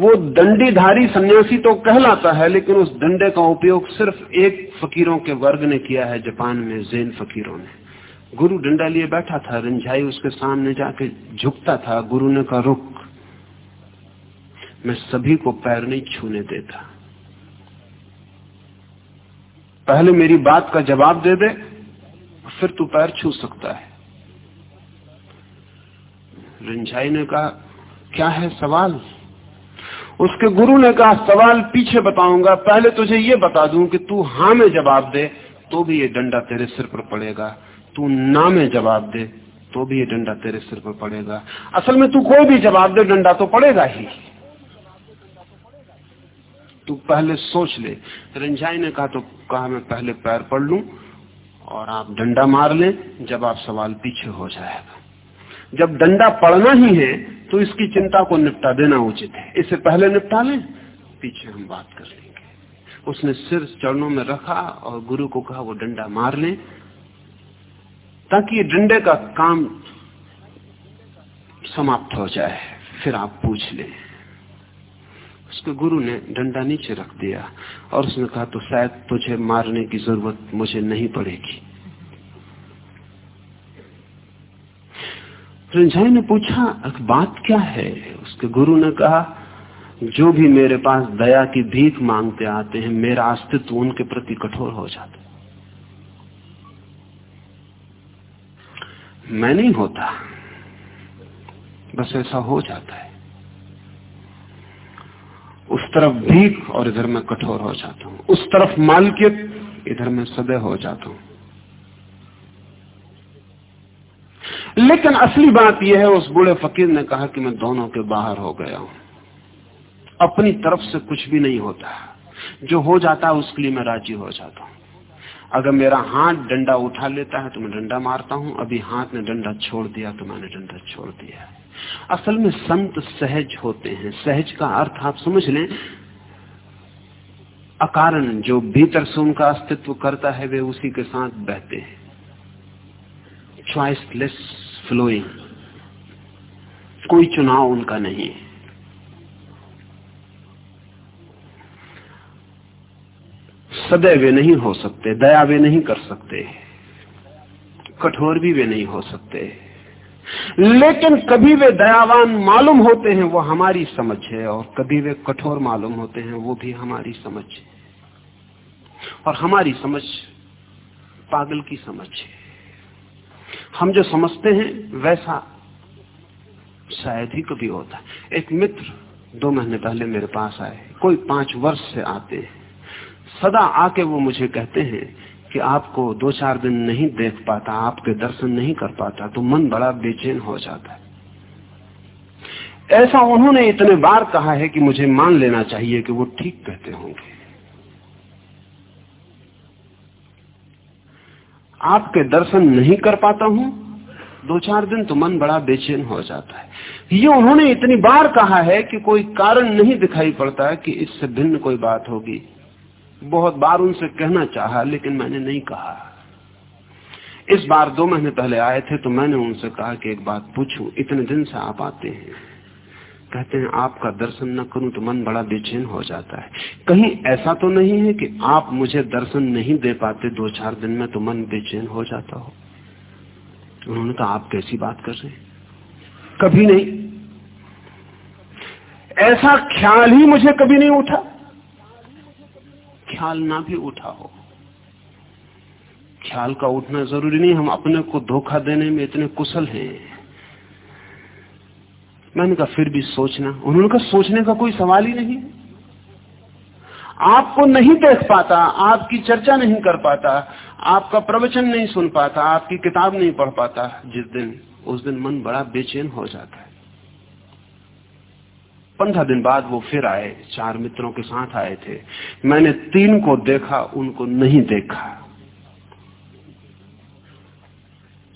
वो दंडीधारी सन्यासी तो कहलाता है, लेकिन उस डंडे का उपयोग सिर्फ़ एक फकीरों के वर्ग ने किया है, जापान में जैन फकीरों ने। गुरु डंडा लिए बैठा था, रंझाई उसके सामने जाके झुकता था, गुरु ने कहा, रुक, मैं सभी को पैर नहीं छूने देता। पहले मेरी बात का जवाब दे दे, फिर तू पैर छू सकता है। रंझाई ने कहा, क्या है सवाल? उसके गुरु ने कहा, सवाल पीछे बताऊँगा, पहले तुझे ये बता दूँ कि तू हाँ में जवाब दे तो भी ये डंडा तेरे सिर पर पड़ेगा। तू ना में जवाब दे तो भी ये डंडा तेरे सिर पर पड़ेगा। असल में तू कोई भी जवाब दे, डंडा तो पड़ेगा ही। तू पहले सोच ले। रंजाई ने कहा तो कहा, मैं पहले पैर पढ़ लू और आप डंडा मार लें, जब आप सवाल पीछे हो जाएगा। जब डंडा पड़ना ही है तो इसकी चिंता को निपटा देना उचित है। इसे पहले निपटा लें, पीछे हम बात कर लेंगे। उसने सिर चरणों में रखा और गुरु को कहा, वो डंडा मार लें। ताकि ये डंडे का काम समाप्त हो जाए, फिर आप पूछ लें। उसके गुरु ने डंडा नीचे रख दिया और उसने कहा तो शायद तुझे मारने की ज़रूरत मुझे नहीं पड़ेगी। रंजाई ने पूछा बात क्या है? उसके गुरु ने कहा, जो भी मेरे पास दया की भीख मांगते आते हैं, मेरा अस्तित्व उनके प्रति कठोर हो जाता मैं नहीं होता, बस ऐसा हो जाता है। उस तरफ़ भीख और इधर मैं कठोर हो जाता हूँ। उस तरफ़ मालकियत, इधर मैं सदैव हो जाता हूँ। लेकिन असली बात यह है, उस बूढ़े फकीर ने कहा कि मैं दोनों के बाहर हो गया हूँ। अपनी तरफ़ से कुछ भी नहीं होता। जो हो जाता है, उसके लिए मैं राज़ी हो जाता हूँ। अगर मेरा हाथ डंडा उठा लेता है तो मैं डंडा मारता हूँ। अभी हाथ ने डंडा छोड़ दिया तो मैंने डंडा छोड़ दिया असल में संत सहज होते हैं। सहज का अर्थ आप समझ लें, अकारण जो भीतर से उनका अस्तित्व करता है, वे उसी के साथ बहते हैं। चॉइसलेस फ्लोइंग कोई चुनाव उनका नहीं है। सदैव वे नहीं हो सकते, दया वे नहीं कर सकते, कठोर भी वे नहीं हो सकते। लेकिन कभी वे दयावान मालूम होते हैं, वो हमारी समझ है, और कभी वे कठोर मालूम होते हैं, वो भी हमारी समझ है। और हमारी समझ पागल की समझ है। हम जो समझते हैं, वैसा शायद ही कभी होता है। एक मित्र दो महीने पहले मेरे पास आए, कोई पाँच वर्ष से आते हैं। सदा आके वो मुझे कहते हैं कि आपको दो चार दिन नहीं देख पाता, आपके दर्शन नहीं कर पाता तो मन बड़ा बेचैन हो जाता है। ऐसा उन्होंने इतने बार कहा है कि मुझे मान लेना चाहिए कि वो ठीक कहते होंगे। आपके दर्शन नहीं कर पाता हूँ, दो चार दिन तो मन बड़ा बेचैन हो जाता है। ये उन्होंने इतनी बार कहा है कि कोई कारण नहीं दिखाई पड़ता कि इससे भिन्न कोई बात होगी। बहुत बार उनसे कहना चाहा, लेकिन मैंने नहीं कहा। इस बार दो महीने पहले आए थे तो मैंने उनसे कहा कि एक बात पूछूँ, इतने दिन से आप आते हैं। कहते हैं, आपका दर्शन न करूँ तो मन बड़ा बेचैन हो जाता है। कहीं ऐसा तो नहीं है कि आप मुझे दर्शन नहीं दे पाते, दो चार दिन में तो मन बेचैन हो जाता हो। उन्होंने कहा, आप कैसी बात कर रहे कभी नहीं। ऐसा ख्याल ही मुझे कभी नहीं उठा। ख्याल ना भी उठा हो। ख्याल का उठना ज़रूरी नहीं, हम अपने को धोखा देने में इतने कुशल हैं। मैंने कहा, फिर भी सोचना। उन्होंने कहा, सोचने का कोई सवाल ही नहीं। आपको नहीं देख पाता, आपकी चर्चा नहीं कर पाता, आपका प्रवचन नहीं सुन पाता, आपकी किताब नहीं पढ़ पाता। जिस दिन, उस दिन मन बड़ा बेचैन हो जाता है। पंद्रह दिन बाद वो फिर आए, चार मित्रों के साथ आए थे। मैंने तीन को देखा, उनको नहीं देखा।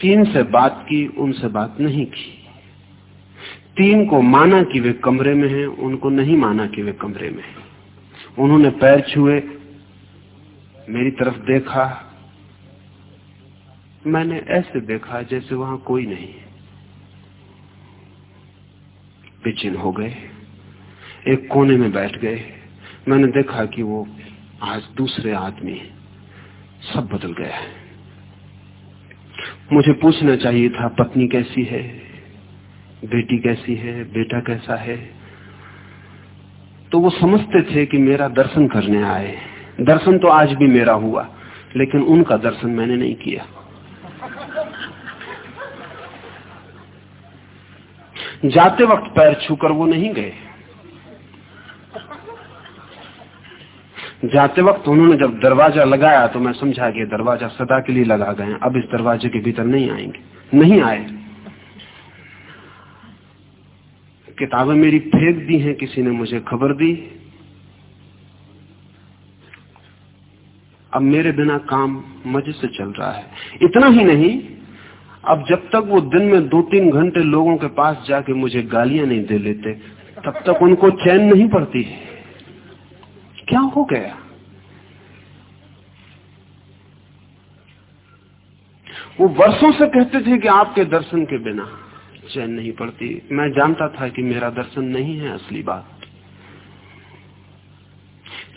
तीन से बात की, उनसे बात नहीं की। तीन को माना कि वे कमरे में हैं, उनको नहीं माना कि वे कमरे में हैं। उन्होंने पैर छुए, मेरी तरफ़ देखा। मैंने ऐसे देखा जैसे वहाँ कोई नहीं है। बेचैन हो गए, एक कोने में बैठ गए। मैंने देखा कि वो आज दूसरे आदमी सब बदल गया है। मुझे पूछना चाहिए था, पत्नी कैसी है? बेटी कैसी है, बेटा कैसा है? तो वो समझते थे कि मेरा दर्शन करने आए। दर्शन तो आज भी मेरा हुआ, लेकिन उनका दर्शन मैंने नहीं किया। जाते वक्त पैर छूकर वो नहीं गए। जाते वक्त उन्होंने जब दरवाज़ा लगाया तो मैं समझा कि दरवाज़ा सदा के लिए लगा गए अब इस दरवाजे के भीतर नहीं आएँगे। नहीं आए। किताबें मेरी फेंक दी हैं, किसी ने मुझे खबर दी। अब मेरे बिना काम मज़े से चल रहा है। इतना ही नहीं, अब जब तक वो दिन में दो तीन घंटे लोगों के पास जाके मुझे गालियाँ नहीं दे लेते, तब तक उनको चैन नहीं पड़ती। क्या हो गया? वो वर्षों से कहते थे कि आपके दर्शन के बिना चैन नहीं पड़ती। मैं जानता था कि मेरा दर्शन नहीं है असली बात।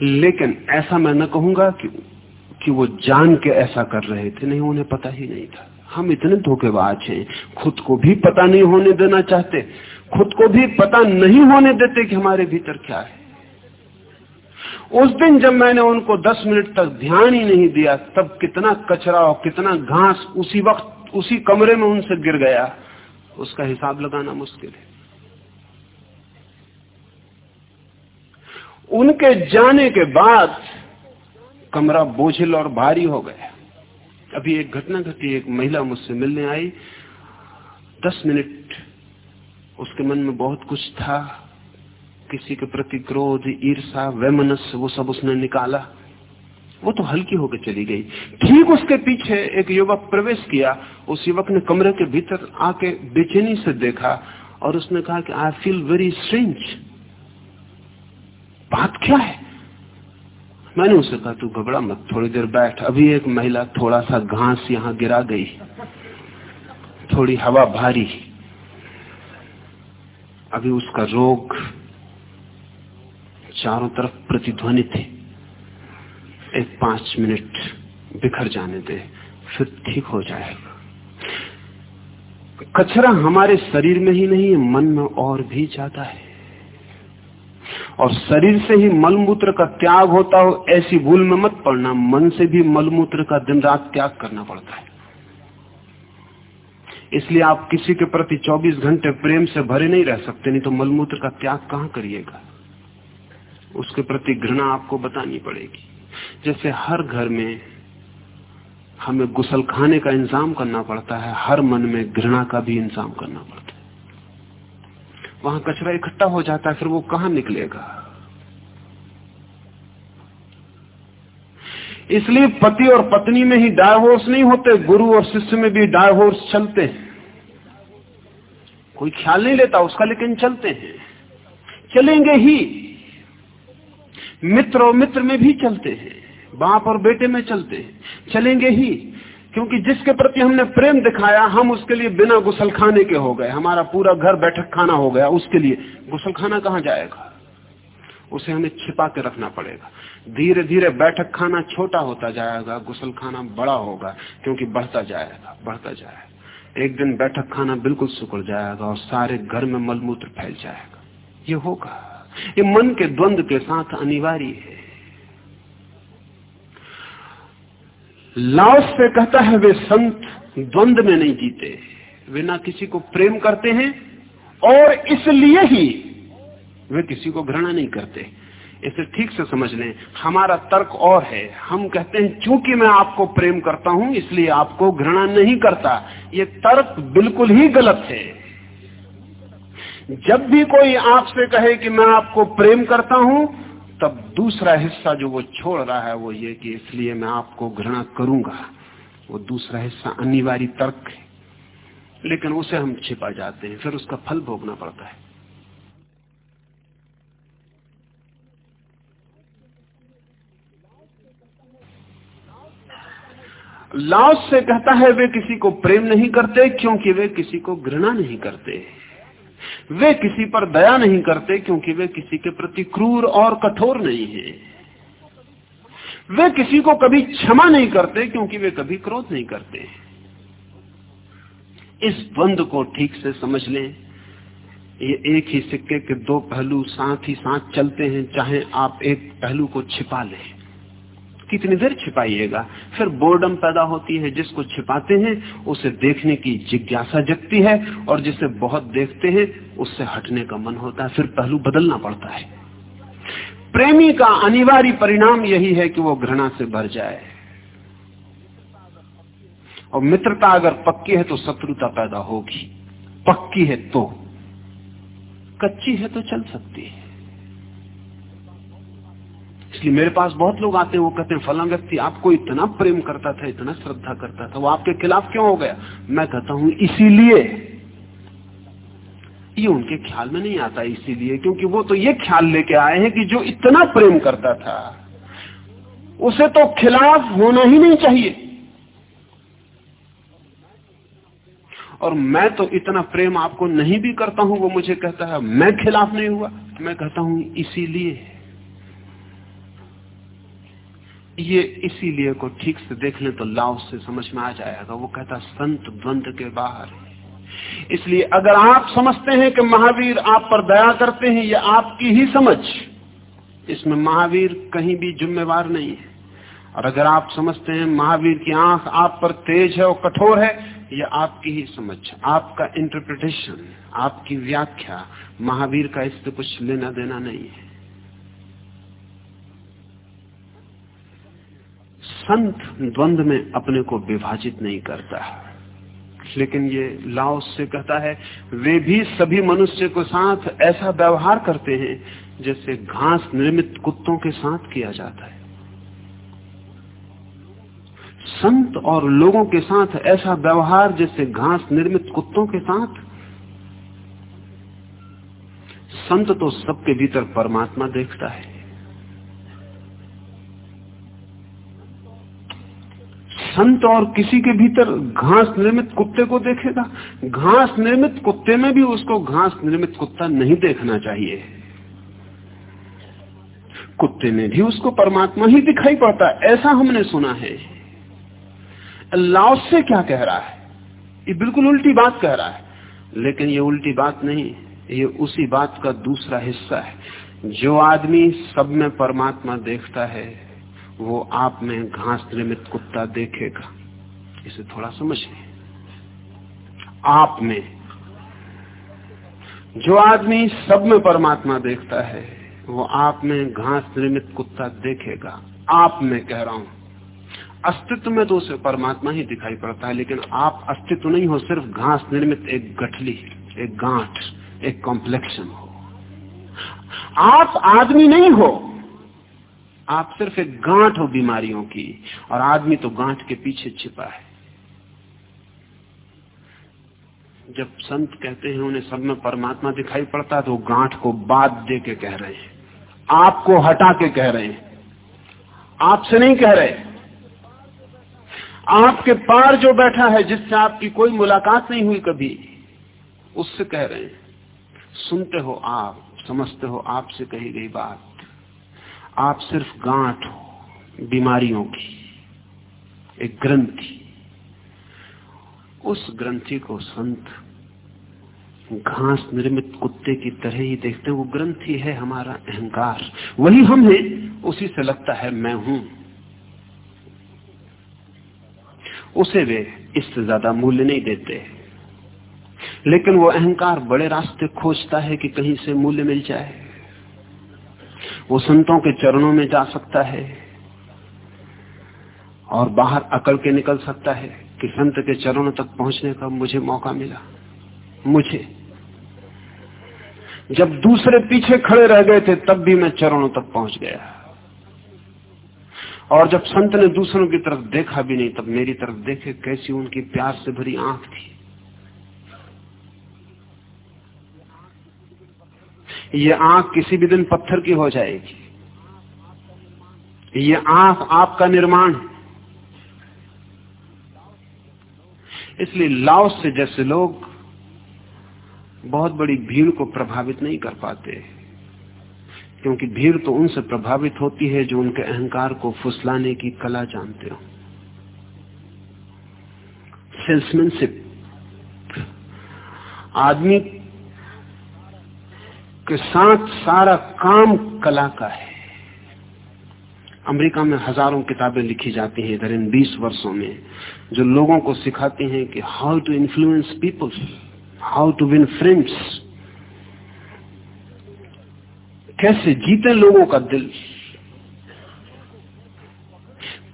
लेकिन ऐसा मैं न कहूँगा कि कि वो जान के ऐसा कर रहे थे। नहीं, उन्हें पता ही नहीं था। हम इतने धोखेबाज हैं। खुद को भी पता नहीं होने देना चाहते। खुद को भी पता नहीं होने देते कि हमारे भीतर क्या है। उस दिन जब मैंने उनको 10 मिनट तक ध्यान ही नहीं दिया, तब कितना कचरा और कितना घास उसी वक्त, उसी कमरे में उनसे गिर गया। उसका हिसाब लगाना मुश्किल है। उनके जाने के बाद कमरा बोझिल और भारी हो गया। अभी एक घटना घटी, एक महिला मुझसे मिलने आई। दस मिनट उसके मन में बहुत कुछ था। किसी के प्रति क्रोध ईर्षा वैमनस वो सब उसने निकाला। वो तो हल्की होकर चली गई। ठीक उसके पीछे एक युवक प्रवेश किया। उस युवक ने कमरे के भीतर आके बेचैनी से देखा और उसने कहा कि आई फील वेरी स्ट्रेंज बात क्या है? मैंने उसे कहा, तू घबरा मत, थोड़ी देर बैठ। अभी एक महिला थोड़ा सा घास यहाँ गिरा गई। थोड़ी हवा भारी। अभी उसका रोग चारों तरफ़ प्रतिध्वनित है एक पाँच मिनट बिखर जाने दे, फिर ठीक हो जाएगा। कचरा हमारे शरीर में ही नहीं है मन में और भी जाता है। और शरीर से ही मलमूत्र का त्याग होता हो, ऐसी भूल में मत पड़ना, मन से भी मलमूत्र का दिन रात त्याग करना पड़ता है। इसलिए आप किसी के प्रति 24 घंटे प्रेम से भरे नहीं रह सकते, नहीं तो मलमूत्र का त्याग कहाँ करिएगा? उसके प्रति घृणा आपको बतानी पड़ेगी। जैसे हर घर में हमें गुसल खाने का इंतज़ाम करना पड़ता है, हर मन में घृणा का भी इंतज़ाम करना पड़ता है। वहाँ कचरा इकट्ठा हो जाता है, फिर वो कहाँ निकलेगा? इसलिए पति और पत्नी में ही डायवोर्स नहीं होते, गुरु और शिष्य में भी डायवोर्स चलते हैं। कोई ख्याल नहीं लेता, उसका लेकिन चलते हैं। चलेंगे ही। मित्र और मित्र में भी चलते हैं। बाप और बेटे में चलते हैं, चलेंगे ही। क्योंकि जिसके प्रति हमने प्रेम दिखाया, हम उसके लिए बिना गुसल खाने के हो गए। हमारा पूरा घर बैठक खाना हो गया, उसके लिए। गुसल खाना कहाँ जाएगा? उसे हमें छिपा के रखना पड़ेगा। धीरे धीरे बैठक खाना छोटा होता जाएगा, गुसल खाना बड़ा होगा, क्योंकि बढ़ता जाएगा बढ़ता जाएगा। एक दिन बैठक खाना बिल्कुल सुकड़ जाएगा और सारे घर में मलमूत्र फैल जाएगा। ये होगा। ये मन के द्वंद के साथ अनिवार्य है। लाओस से कहता है, वे संत द्वंद में नहीं जीते। वे ना किसी को प्रेम करते हैं, और इसलिए ही वे किसी को घृणा नहीं करते। इसे ठीक से समझ लें। हमारा तर्क और है। हम कहते हैं, चूँकि मैं आपको प्रेम करता हूँ, इसलिए आपको घृणा नहीं करता। ये तर्क बिल्कुल ही गलत है। जब भी कोई आपसे कहे कि मैं आपको प्रेम करता हूँ तब दूसरा हिस्सा जो वो छोड़ रहा है वो ये कि इसलिए मैं आपको घृणा करूँगा। वो दूसरा हिस्सा अनिवार्य तर्क है। लेकिन उसे हम छिपा जाते हैं, फिर उसका फल भोगना पड़ता है। लाओस से कहता है, वे किसी को प्रेम नहीं करते, क्योंकि वे किसी को घृणा नहीं करते। वे किसी पर दया नहीं करते क्योंकि वे किसी के प्रति क्रूर और कठोर नहीं है। वे किसी को कभी क्षमा नहीं करते क्योंकि वे कभी क्रोध नहीं करते। इस बंद को ठीक से समझ लें। ये एक ही सिक्के के दो पहलू, साथ ही साथ चलते हैं, चाहे आप एक पहलू को छिपा लें। कितनी देर छिपाइएगा? फिर बोर्डम पैदा होती है, जिसको छिपाते हैं, उसे देखने की जिज्ञासा जगती है और जिसे बहुत देखते हैं, उससे हटने का मन होता है। फिर पहलू बदलना पड़ता है। प्रेमी का अनिवार्य परिणाम यही है कि वो घृणा से भर जाए। और मित्रता अगर पक्की है तो शत्रुता पैदा होगी। पक्की है तो। कच्ची है तो चल सकती है। इसलिए मेरे पास बहुत लोग आते हैं, वो कहते हैं, फला व्यक्ति, आपको इतना प्रेम करता था, इतना श्रद्धा करता था, वो आपके खिलाफ क्यों हो गया? मैं कहता हूँ, इसीलिए। ये उनके ख्याल में नहीं आता इसीलिए, क्योंकि वो तो ये ख्याल लेके आए हैं कि जो इतना प्रेम करता था, उसे तो खिलाफ होना ही नहीं चाहिए। और मैं तो इतना प्रेम आपको नहीं भी करता हूँ, वो मुझे कहता है, मैं खिलाफ नहीं हुआ। मैं कहता हूँ, इसीलिए। ये इसीलिए को ठीक से देख ले तो लाव से समझ में आ जाएगा। वो कहता, संत द्वंद के बाहर इसलिए अगर आप समझते हैं कि महावीर आप पर दया करते हैं, ये आपकी ही समझ। इसमें महावीर कहीं भी जिम्मेवार नहीं है। और अगर आप समझते हैं महावीर की आँख आप पर तेज है और कठोर है, ये आपकी ही समझ। आपका इंटरप्रिटेशन आपकी व्याख्या, महावीर का इससे कुछ लेना देना नहीं है। संत द्वंद में अपने को विभाजित नहीं करता लेकिन ये लाओस से कहता है, वे भी सभी मनुष्य के साथ ऐसा व्यवहार करते हैं जैसे घास निर्मित कुत्तों के साथ किया जाता है। संत और लोगों के साथ ऐसा व्यवहार जैसे घास निर्मित कुत्तों के साथ। संत तो सबके भीतर परमात्मा देखता है। संत और किसी के भीतर घास निर्मित कुत्ते को देखेगा। घास निर्मित कुत्ते में भी उसको घास निर्मित कुत्ता नहीं देखना चाहिए। कुत्ते में भी उसको परमात्मा ही दिखाई पड़ता ऐसा हमने सुना है। लाओस से क्या कह रहा है? ये बिल्कुल उल्टी बात कह रहा है। लेकिन ये उल्टी बात नहीं, ये उसी बात का दूसरा हिस्सा है। जो आदमी सब में परमात्मा देखता है वो आप में घास निर्मित कुत्ता देखेगा। इसे थोड़ा समझ लें आप में जो आदमी सब में परमात्मा देखता है, वो आप में घास निर्मित कुत्ता देखेगा। आप में कह रहा हूँ, अस्तित्व में तो उसे परमात्मा ही दिखाई पड़ता है, लेकिन आप अस्तित्व नहीं हो, सिर्फ़ घास निर्मित एक गठली, एक गांठ, एक कॉम्प्लेक्शन हो। आप आदमी नहीं हो आप सिर्फ़ एक गांठ हो बीमारियों की, और आदमी तो गांठ के पीछे छिपा है। जब संत कहते हैं, उन्हें सब में परमात्मा दिखाई पड़ता है तो गांठ को बात दे के कह रहे हैं। आपको हटा के कह रहे हैं। आपसे नहीं कह रहे। आपके पार जो बैठा है, जिससे आपकी कोई मुलाकात नहीं हुई कभी, उससे कह रहे हैं, सुनते हो आप, समझते हो आपसे कही गई बात। आप सिर्फ़ गांठ हो, बीमारियों की, एक ग्रंथि। उस ग्रंथि को संत घास निर्मित कुत्ते की तरह ही देखते वो ग्रंथि है हमारा अहंकार। वही हम हैं, उसी से लगता है मैं हूँ। उसे वे इससे ज़्यादा मूल्य नहीं देते। लेकिन वो अहंकार बड़े रास्ते खोजता है कि कहीं से मूल्य मिल जाए। वो संतों के चरणों में जा सकता है और बाहर अकड़ के निकल सकता है कि संत के चरणों तक पहुँचने का मुझे मौका मिला। मुझे। जब दूसरे पीछे खड़े रह गए थे, तब भी मैं चरणों तक पहुँच गया। और जब संत ने दूसरों की तरफ़ देखा भी नहीं, तब मेरी तरफ़ देखे कैसी उनकी प्यार से भरी आँख थी। ये आँख किसी भी दिन पत्थर की हो जाएगी। ये आँख आपका निर्माण है। इसलिए लाओस से जैसे लोग बहुत बड़ी भीड़ को प्रभावित नहीं कर पाते। क्योंकि भीड़ तो उनसे प्रभावित होती है जो उनके अहंकार को फुसलाने की कला जानते हो। सेल्समैनशिप। आदमी के साथ सारा काम कला का है। अमेरिका में हज़ारों किताबें लिखी जाती हैं इधर इन 20 वर्षों में, जो लोगों को सिखाती हैं कि how to influence people how to win friends कैसे जीते लोगों का दिल?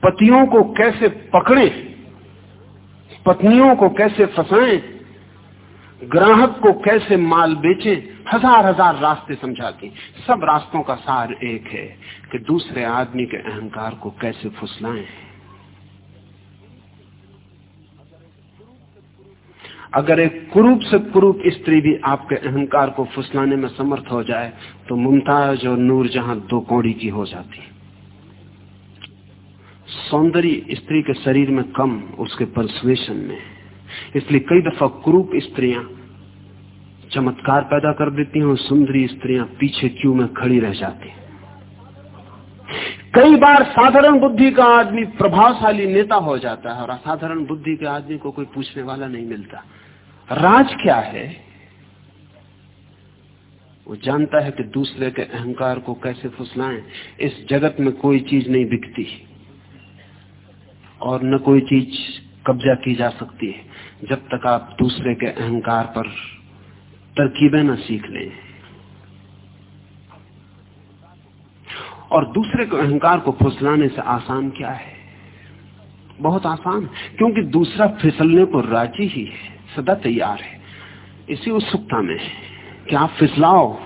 पतियों को कैसे पकड़े? पत्नियों को कैसे फंसाएँ? ग्राहक को कैसे माल बेचें, हज़ार हज़ार रास्ते समझाती सब रास्तों का सार एक है कि दूसरे आदमी के अहंकार को कैसे फुसलाएँ। अगर एक कुरूप से कुरूप स्त्री भी आपके अहंकार को फुसलाने में समर्थ हो जाए तो मुमताज़ और नूर जहाँ दो कौड़ी की हो जाती। सौंदर्य स्त्री के शरीर में कम, उसके परसुएशन में। इसलिए कई दफ़ा क्रूप स्त्रियाँ चमत्कार पैदा कर देती हैं और सुंदरी स्त्रियाँ पीछे क्यू में खड़ी रह जाती हैं। कई बार साधारण बुद्धि का आदमी प्रभावशाली नेता हो जाता है और असाधारण बुद्धि के आदमी को कोई पूछने वाला नहीं मिलता। राज क्या है? वो जानता है कि दूसरे के अहंकार को कैसे फुसलाएँ। इस जगत में कोई चीज़ नहीं बिकती और न कोई चीज़ कब्जा की जा सकती है। जब तक आप दूसरे के अहंकार पर तरकीबें न सीख लें। और दूसरे के अहंकार को फुसलाने से आसान क्या है? बहुत आसान क्योंकि दूसरा फिसलने को राज़ी ही है, सदा तैयार है। इसी उत्सुकता में है कि आप फिसलाओ।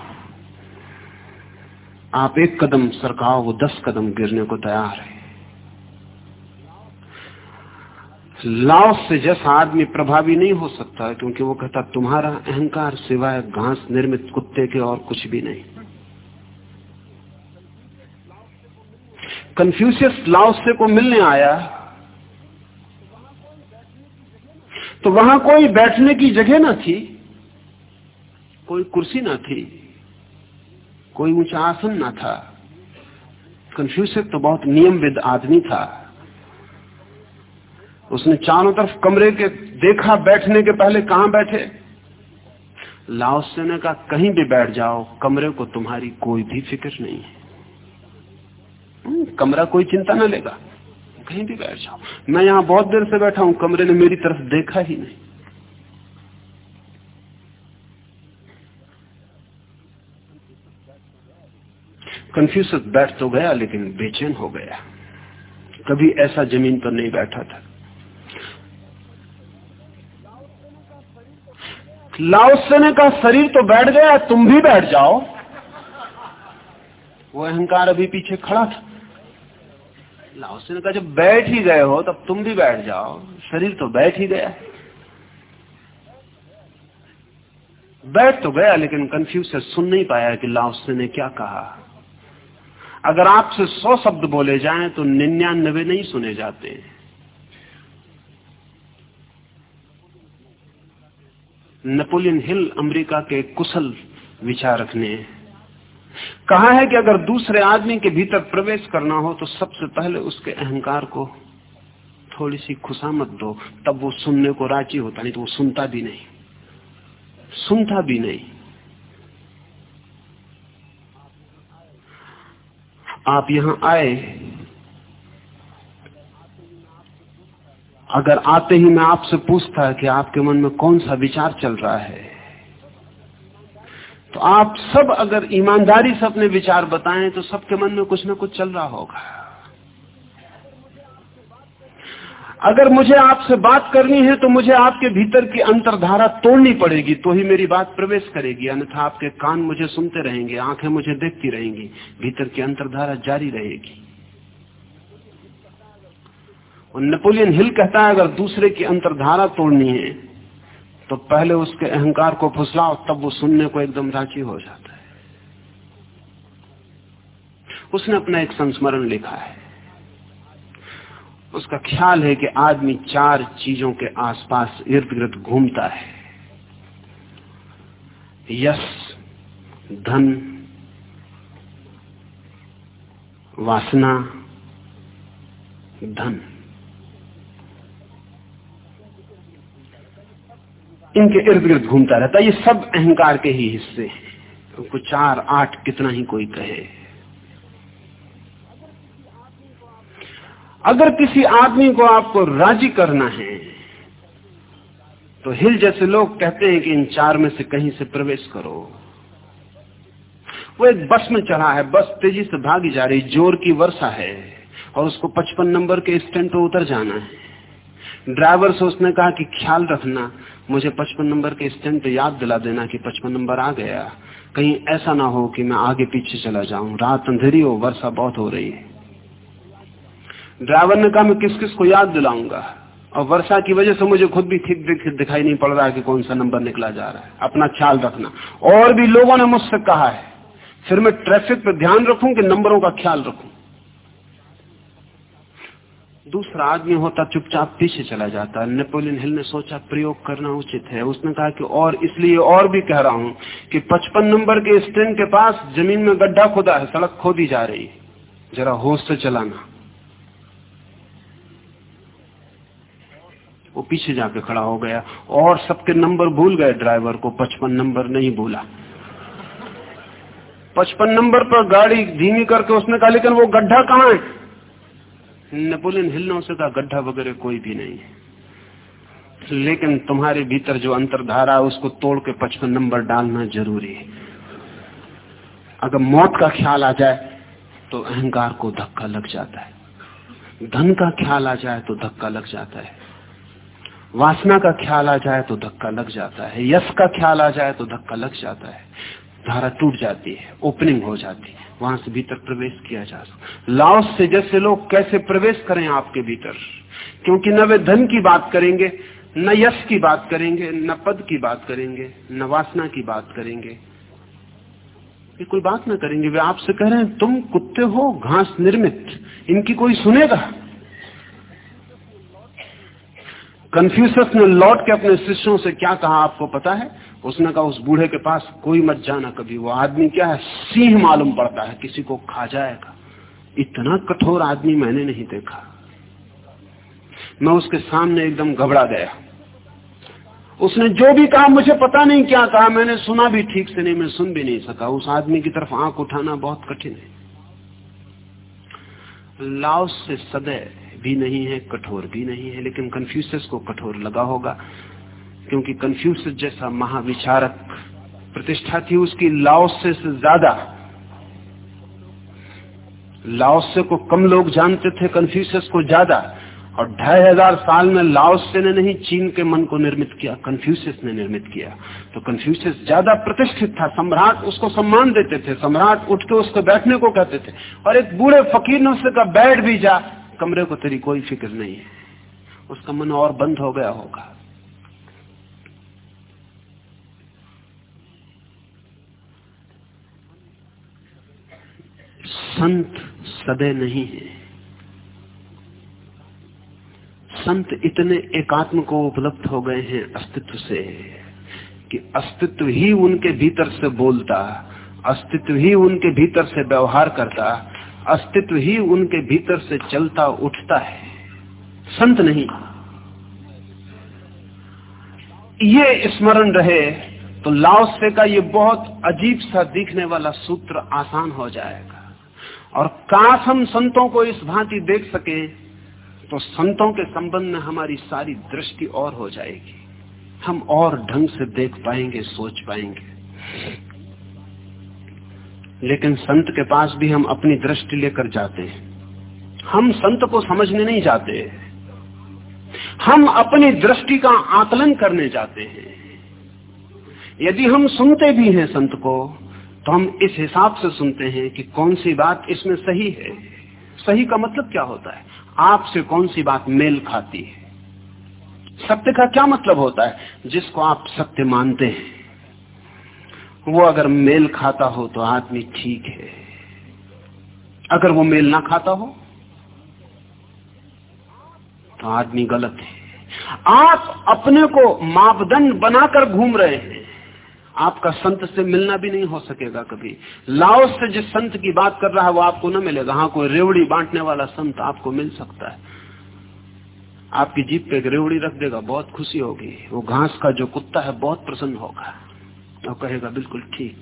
आप एक कदम सरकाओ, वो दस कदम गिरने को तैयार है। लाओ से जैसा आदमी प्रभावी नहीं हो सकता क्योंकि वो कहता, तुम्हारा अहंकार सिवाय घास निर्मित कुत्ते के और कुछ भी नहीं. कंफ्यूशियस लाओसे को मिलने आया। तो वहाँ कोई बैठने की जगह ना थी, कोई कुर्सी ना थी, कोई ऊँचा आसन ना था। कंफ्यूशियस तो बहुत नियमविद आदमी था। उसने चारों तरफ़ कमरे के देखा बैठने के पहले कहाँ बैठे? लाओसे ने कहा कहीं भी बैठ जाओ कमरे को तुम्हारी कोई भी फ़िक्र नहीं है। हम्म, कमरा कोई चिंता ना लेगा। कहीं भी बैठ जाओ। मैं यहाँ बहुत देर से बैठा हूँ कमरे ने मेरी तरफ़ देखा ही नहीं। कंफ्यूज बैठ तो गया लेकिन बेचैन हो गया। कभी ऐसा ज़मीन पर नहीं बैठा था। लाओसेने कहा, शरीर तो बैठ गया तुम भी बैठ जाओ। वो अहंकार अभी पीछे खड़ा था। लाओसेने कहा, जब बैठ ही गए हो, तब तुम भी बैठ जाओ। शरीर तो बैठ ही गया बैठ तो गया, लेकिन कंफ्यूज से सुन नहीं पाया कि लाओसे ने क्या कहा। अगर आपसे सौ शब्द बोले जाएँ तो निन्यानबे नहीं सुने जाते। हैं नेपोलियन हिल अमेरिका के कुशल विचारक ने कहा है कि अगर दूसरे आदमी के भीतर प्रवेश करना हो तो सबसे पहले उसके अहंकार को थोड़ी सी खुशामत दो। तब वो सुनने को राज़ी होता, नहीं तो वो सुनता भी नहीं। सुनता भी नहीं। आप यहाँ आए अगर आते ही मैं आपसे पूछता कि आपके मन में कौन सा विचार चल रहा है तो आप सब अगर ईमानदारी से अपने विचार बताएँ तो सबके मन में कुछ ना कुछ चल रहा होगा। अगर मुझे आपसे बात करनी है तो मुझे आपके भीतर की अंतरधारा तोड़नी पड़ेगी तो ही मेरी बात प्रवेश करेगी, अन्यथा आपके कान मुझे सुनते रहेंगे, आँखें मुझे देखती रहेंगी, भीतर की अंतरधारा जारी रहेगी। और नेपोलियन हिल कहता है, अगर दूसरे की अंतरधारा तोड़नी है तो पहले उसके अहंकार को फुसलाओ, तब वो सुनने को एकदम राज़ी हो जाता है। उसने अपना एक संस्मरण लिखा है। उसका ख्याल है कि आदमी चार चीज़ों के आसपास इर्द गिर्द घूमता है। यश धन, वासना, धन। इनके इर्द गिर्द घूमता रहता ये सब अहंकार के ही हिस्से हैं। तो चार आठ कितना ही कोई कहे। अगर किसी आदमी को आपको राज़ी करना है तो हिल जैसे लोग कहते हैं कि इन चार में से कहीं से प्रवेश करो। वो एक बस में चढ़ा है। बस तेज़ी से भागी जा रही, ज़ोर की वर्षा है, और उसको पचपन नंबर के स्टैंड पर उतर जाना है। ड्राइवर से उसने कहा कि ख्याल रखना मुझे पचपन नंबर के स्टैंड पे याद दिला देना कि पचपन नंबर आ गया। कहीं ऐसा ना हो कि मैं आगे पीछे चला जाऊँ। रात अंधेरी हो वर्षा बहुत हो रही है। ड्राइवर ने कहा मैं किस किस को याद दिलाऊँगा? और वर्षा की वजह से मुझे खुद भी ठीक दिख, दिखाई नहीं पड़ रहा है कि कौन सा नंबर निकला जा रहा है। अपना ख्याल रखना। और भी लोगों ने मुझसे कहा है फिर मैं ट्रैफ़िक पर ध्यान रखूँ कि नंबरों का ख्याल रखूँ? दूसरा आदमी होता चुपचाप पीछे चला जाता। नेपोलियन हिल ने सोचा, प्रयोग करना उचित है। उसने कहा कि और इसलिए और भी कह रहा हूँ कि पचपन नंबर के स्टैंड के पास ज़मीन में गड्ढा खोदा है, सड़क खोदी जा रही है। जरा होश से चलाना। वो पीछे जाके खड़ा हो गया और सबके नंबर भूल गए। ड्राइवर को पचपन नंबर नहीं भूला। पचपन नंबर पर गाड़ी धीमी करके उसने कहा, लेकिन वो गड्ढा कहाँ है? नेपोलियन हिल ने कहा गड्ढा वगैरह कोई भी नहीं है। लेकिन तुम्हारे भीतर जो अंतरधारा है उसको तोड़ के पचपन नंबर डालना ज़रूरी है। अगर मौत का ख्याल आ जाए तो अहंकार को धक्का लग जाता है। धन का ख्याल आ जाए तो धक्का लग जाता है। वासना का ख्याल आ जाए तो धक्का लग जाता है। यश का ख्याल आ जाए तो धक्का लग जाता है। धारा टूट जाती है, ओपनिंग हो जाती है, वहाँ से भीतर प्रवेश किया जा सकता लाओस से जैसे लोग कैसे प्रवेश करें आपके भीतर? क्योंकि न वे धन की बात करेंगे, न यश की बात करेंगे, न पद की बात करेंगे, न वासना की बात करेंगे। ये कोई बात ना करेंगे, वे आपसे कह रहे हैं, तुम कुत्ते हो, घास निर्मित, इनकी कोई सुनेगा? कन्फ्यूशस ने लौट के अपने शिष्यों से क्या कहा, आपको पता है? उसने कहा, उस बूढ़े के पास कोई मत जाना कभी। वो आदमी क्या है? सिंह मालूम पड़ता है, किसी को खा जाएगा। इतना कठोर आदमी मैंने नहीं देखा। मैं उसके सामने एकदम घबरा गया। उसने जो भी कहा, मुझे पता नहीं क्या कहा। मैंने सुना भी ठीक से नहीं, मैं सुन भी नहीं सका। उस आदमी की तरफ़ आँख उठाना बहुत कठिन है। लाओस से सदैव भी नहीं है, कठोर भी नहीं है, लेकिन कन्फ्यूसियस को कठोर लगा होगा। क्योंकि कन्फ्यूसियस जैसा महाविचारक प्रतिष्ठा थी उसकी लाओसे से ज़्यादा। लाओसे को कम लोग जानते थे कन्फ्यूसियस को ज़्यादा। और ढाई हज़ार साल में लाओसे ने नहीं, चीन के मन को निर्मित किया कन्फ्यूसियस ने निर्मित किया। तो कन्फ्यूसियस ज़्यादा प्रतिष्ठित था। सम्राट उसको सम्मान देते थे। सम्राट उठ के उसको बैठने को कहते थे। और एक बूढ़े फकीर ने उससे कहा, बैठ भी जा। कमरे को तेरी कोई फ़िक्र नहीं है। उसका मन और बंद हो गया होगा। संत सदे नहीं है। संत इतने एकात्म को उपलब्ध हो गए हैं अस्तित्व से कि अस्तित्व ही उनके भीतर से बोलता, अस्तित्व ही उनके भीतर से व्यवहार करता, अस्तित्व ही उनके भीतर से चलता, उठता है। संत नहीं। ये स्मरण रहे तो लाओसे का ये बहुत अजीब सा दिखने वाला सूत्र आसान हो जाएगा। और काश हम संतों को इस भांति देख सके तो संतों के संबंध में हमारी सारी दृष्टि और हो जाएगी। हम और ढंग से देख पाएँगे, सोच पाएँगे। लेकिन संत के पास भी हम अपनी दृष्टि लेकर जाते हैं। हम संत को समझने नहीं जाते हम अपनी दृष्टि का आकलन करने जाते हैं। यदि हम सुनते भी हैं संत को तो हम इस हिसाब से सुनते हैं कि कौन सी बात इसमें सही है। सही का मतलब क्या होता है? आपसे कौन सी बात मेल खाती है? सत्य का क्या मतलब होता है? जिसको आप सत्य मानते हैं। वो अगर मेल खाता हो तो आदमी ठीक है। अगर वो मेल ना खाता हो तो आदमी गलत है। आप अपने को मापदंड बनाकर घूम रहे हैं। आपका संत से मिलना भी नहीं हो सकेगा कभी। लाओ से जिस संत की बात कर रहा है, वो आपको न मिलेगा। हाँ कोई रेवड़ी बांटने वाला संत आपको मिल सकता है। आपकी जीप पे एक रेवड़ी रख देगा, बहुत खुशी होगी। वो घास का जो कुत्ता है, बहुत प्रसन्न होगा। और कहेगा, बिल्कुल ठीक।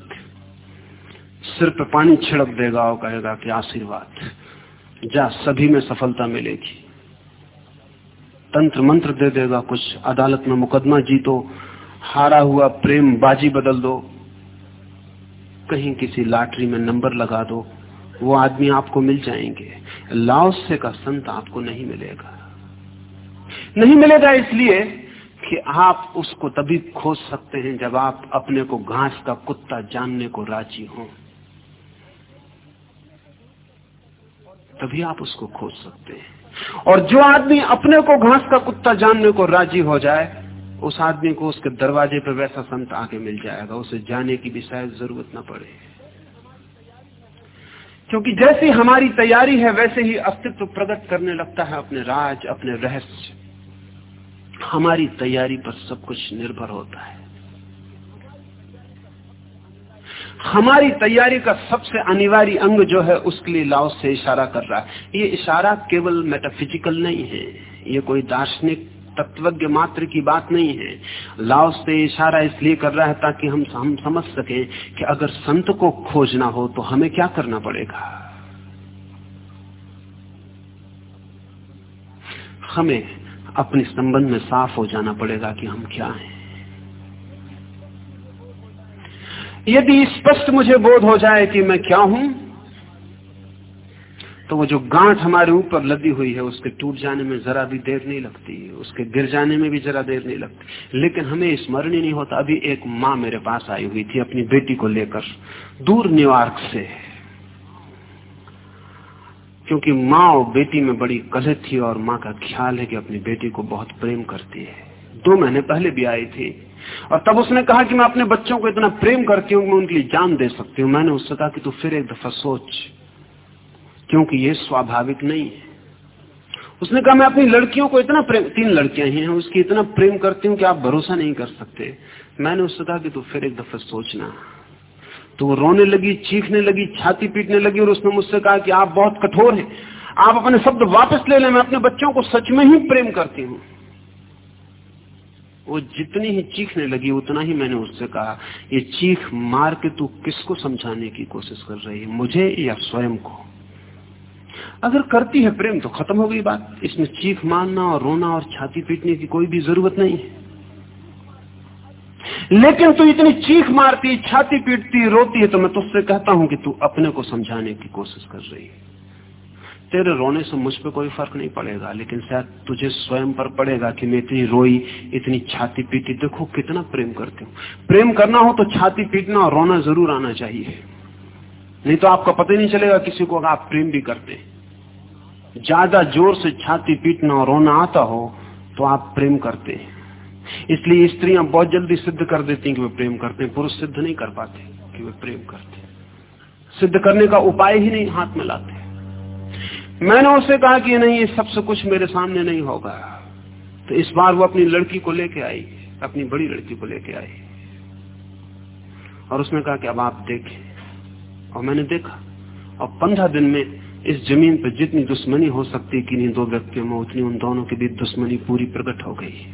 सिर पे पानी छिड़क देगा और कहेगा कि आशीर्वाद। जा, सभी में सफलता मिलेगी। तंत्र मंत्र दे देगा कुछ। अदालत में मुकदमा जीतो। हारा हुआ प्रेम बाजी बदल दो। कहीं किसी लॉटरी में नंबर लगा दो, वो आदमी आपको मिल जाएँगे। लाओसे का संत आपको नहीं मिलेगा। नहीं मिलेगा इसलिए कि आप उसको तभी खोज सकते हैं जब आप अपने को घास का कुत्ता जानने को राज़ी हो। तभी आप उसको खोज सकते हैं। और जो आदमी अपने को घास का कुत्ता जानने को राज़ी हो जाए उस आदमी को उसके दरवाजे पर वैसा संत आके मिल जाएगा, उसे जाने की भी शायद ज़रूरत न पड़े। क्योंकि जैसी हमारी तैयारी है, वैसे ही अस्तित्व प्रकट करने लगता है अपने राज, अपने रहस्य। हमारी तैयारी पर सब कुछ निर्भर होता है। हमारी तैयारी का सबसे अनिवार्य अंग जो है, उसके लिए लाओ से इशारा कर रहा है। ये इशारा केवल मेटाफिजिकल नहीं है। ये कोई दार्शनिक तत्वज्ञ मात्र की बात नहीं है। लाओ से इशारा इसलिए कर रहा है ताकि हम हम समझ सके कि अगर संत को खोजना हो तो हमें क्या करना पड़ेगा। हमें अपने संबंध में साफ़ हो जाना पड़ेगा कि हम क्या हैं। यदि स्पष्ट मुझे बोध हो जाए कि मैं क्या हूँ तो वो जो गांठ हमारे ऊपर लदी हुई है, उसके टूट जाने में जरा भी देर नहीं लगती, उसके गिर जाने में भी जरा देर नहीं लगती। लेकिन हमें स्मरण ही नहीं होता, अभी एक माँ मेरे पास आई हुई थी अपनी बेटी को लेकर, दूर न्यूयॉर्क से। क्योंकि माँ और बेटी में बड़ी कलह थी और माँ का ख्याल है कि अपनी बेटी को बहुत प्रेम करती है। दो महीने पहले भी आई थी। और तब उसने कहा कि मैं अपने बच्चों को इतना प्रेम करती हूँ मैं उनके लिए जान दे सकती हूँ। मैंने उससे कहा कि तू फिर एक दफ़ा सोच। क्योंकि ये स्वाभाविक नहीं है। उसने कहा, मैं अपनी लड़कियों को इतना प्रेम तीन लड़कियाँ ही, उसकी इतना प्रेम करती हूँ कि आप भरोसा नहीं कर सकते। मैंने उससे कहा कि तू फिर एक दफ़ा सोचना। तो वो रोने लगी, चीखने लगी, छाती पीटने लगी और उसने मुझसे कहा कि आप बहुत कठोर हैं। आप अपने शब्द वापस ले लें, मैं अपने बच्चों को सच में ही प्रेम करती हूँ। वो जितनी ही चीखने लगी, उतना ही मैंने उससे कहा, ये चीख मार के तू किसको समझाने की कोशिश कर रही है? मुझे या स्वयं को? अगर करती है प्रेम तो खत्म हो गई बात। इसमें चीख मारना और रोना और छाती पीटने की कोई भी ज़रूरत नहीं है। लेकिन तू इतनी चीख मारती, छाती पीटती, रोती है तो मैं तुझसे कहता हूँ कि तू अपने को समझाने की कोशिश कर रही है। तेरे रोने से मुझ पर कोई फ़र्क नहीं पड़ेगा, लेकिन शायद तुझे स्वयं पर पड़ेगा कि मैं इतनी रोई, इतनी छाती पीटी। देखो कितना प्रेम करती हूँ। प्रेम करना हो तो छाती पीटना और रोना ज़रूर आना चाहिए। नहीं तो आपका पता ही नहीं चलेगा किसी को अगर आप प्रेम भी करते ज़्यादा ज़ोर से छाती पीटना और रोना आता हो तो आप प्रेम करते हैं। इसलिए स्त्रियाँ बहुत जल्दी सिद्ध कर देती हैं कि वे प्रेम करते हैं। पुरुष सिद्ध नहीं कर पाते कि वे प्रेम करते सिद्ध करने का उपाय ही नहीं, हाथ में लाते मैंने उससे कहा कि नहीं, ये सबसे कुछ मेरे सामने नहीं होगा। तो इस बार वो अपनी लड़की को लेके आई, अपनी बड़ी लड़की को लेके आई। और उसने कहा कि अब आप देखें। और मैंने देखा और पंद्रह दिन में इस ज़मीन पर जितनी दुश्मनी हो सकती कि नहीं, दो व्यक्तियों में उतनी, उन दोनों के बीच दुश्मनी पूरी प्रकट हो गई।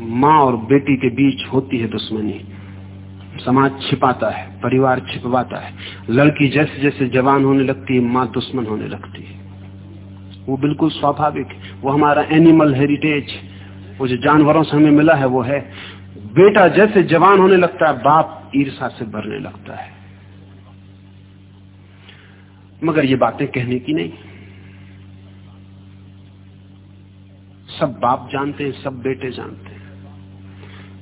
माँ और बेटी के बीच होती है दुश्मनी। समाज छिपाता है, परिवार छिपवाता है। लड़की जैसे जैसे जवान होने लगती है, माँ दुश्मन होने लगती है। वो बिल्कुल स्वाभाविक, वो हमारा एनिमल हेरिटेज, वो जो जानवरों से हमें मिला है, वो है। बेटा जैसे जवान होने लगता है, बाप ईर्षा से भरने लगता है। मगर ये बातें कहने की नहीं। सब बाप जानते हैं, सब बेटे जानते हैं।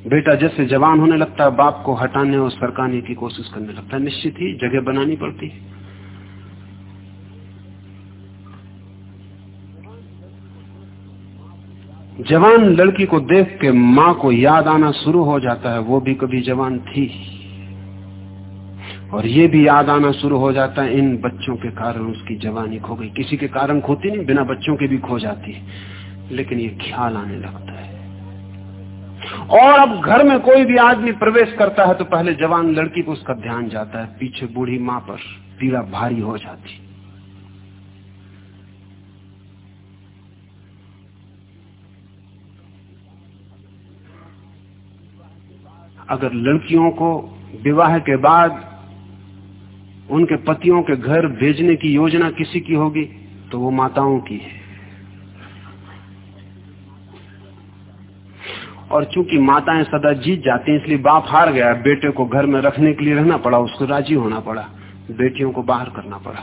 बेटा जैसे जवान होने लगता है, बाप को हटाने और सरकाने की कोशिश करने लगता है। निश्चित ही जगह बनानी पड़ती है। जवान लड़की को देख के माँ को याद आना शुरू हो जाता है, वो भी कभी जवान थी। और ये भी याद आना शुरू हो जाता है, इन बच्चों के कारण उसकी जवानी खो गई। किसी के कारण खोती नहीं, बिना बच्चों के भी खो जाती है। लेकिन ये ख्याल आने लगता है। और अब घर में कोई भी आदमी प्रवेश करता है तो पहले जवान लड़की को उसका ध्यान जाता है, पीछे बूढ़ी माँ पर, पीड़ा भारी हो जाती अगर लड़कियों को विवाह के बाद उनके पतियों के घर भेजने की योजना किसी की होगी तो वो माताओं की है। और चूँकि माताएँ सदा जीत जाती हैं, इसलिए बाप हार गया, बेटे को घर में रखने के लिए रहना पड़ा, उसको राज़ी होना पड़ा, बेटियों को बाहर करना पड़ा।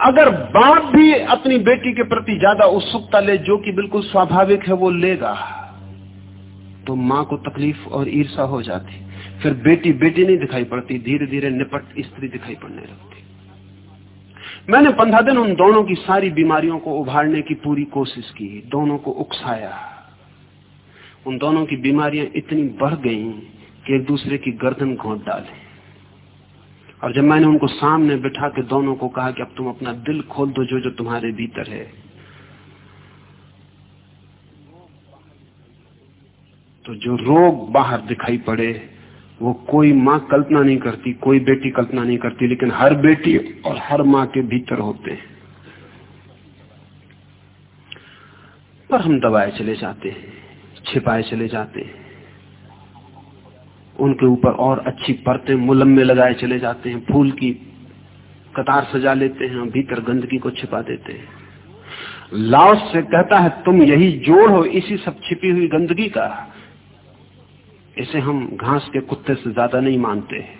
अगर बाप भी अपनी बेटी के प्रति ज़्यादा उत्सुकता ले, जो कि बिल्कुल स्वाभाविक है, वो लेगा। तो माँ को तकलीफ़ और ईर्षा हो जाती। फिर बेटी बेटी नहीं दिखाई पड़ती धीरे धीरे निपट स्त्री दिखाई पड़ने लगती। मैंने पंद्रह दिन उन दोनों की सारी बीमारियों को उभारने की पूरी कोशिश की, दोनों को उकसाया। उन दोनों की बीमारियाँ इतनी बढ़ गई कि एक दूसरे की गर्दन घोट डाले। और जब मैंने उनको सामने बिठा के दोनों को कहा कि अब तुम अपना दिल खोल दो जो जो तुम्हारे भीतर है तो जो रोग बाहर दिखाई पड़े, वो कोई माँ कल्पना नहीं करती, कोई बेटी कल्पना नहीं करती, लेकिन हर बेटी और हर माँ के भीतर होते हैं। पर हम दबाए चले जाते हैं, छिपाए चले जाते हैं। उनके ऊपर और अच्छी परतें में लगाए चले जाते हैं, फूल की कतार सजा लेते हैं भीतर गंदगी को छिपा देते हैं। लाओस से कहता है, तुम यही जोड़ हो, इसी सब छिपी हुई गंदगी का। इसे हम घास के कुत्ते से ज़्यादा नहीं मानते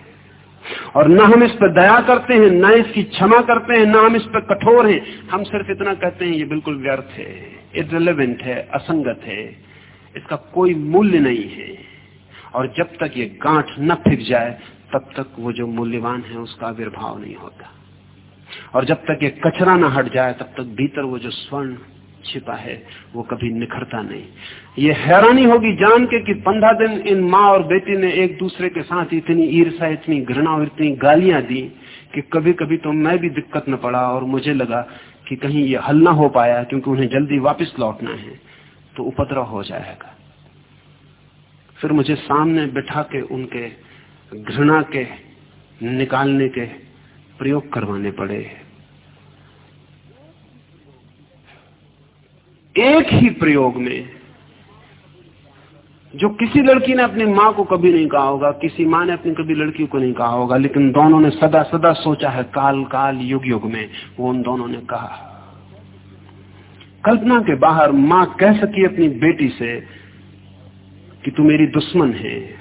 और न हम इस पर दया करते हैं, न इसकी क्षमा करते हैं, न हम इस पर कठोर हैं। हम सिर्फ़ इतना कहते हैं, ये बिल्कुल व्यर्थ है इरेलीवेंट है, असंगत है, इसका कोई मूल्य नहीं है। और जब तक ये गांठ न फिर जाए, तब तक वो जो मूल्यवान है, उसका आविर्भाव नहीं होता। और जब तक ये कचरा न हट जाए, तब तक भीतर वो जो स्वर्ण छिपा है, वो कभी निखरता नहीं। ये हैरानी होगी जान के कि पंद्रह दिन इन माँ और बेटी ने एक दूसरे के साथ इतनी ईर्षा इतनी घृणा और इतनी गालियाँ दी कि कभी कभी तो मैं भी दिक्कत न पड़ा और मुझे लगा कि कहीं ये हल ना हो पाया क्योंकि उन्हें जल्दी वापस लौटना है तो उपद्रव हो जाएगा। फिर मुझे सामने बिठा के उनके घृणा के निकालने के प्रयोग करवाने पड़े। एक ही प्रयोग में, जो किसी लड़की ने अपनी माँ को कभी नहीं कहा होगा, किसी माँ ने अपनी कभी लड़की को नहीं कहा होगा, लेकिन दोनों ने सदा सदा सोचा है काल काल युग युग में, वो उन दोनों ने कहा। कल्पना के बाहर माँ कह सकी अपनी बेटी से कि तू मेरी दुश्मन है,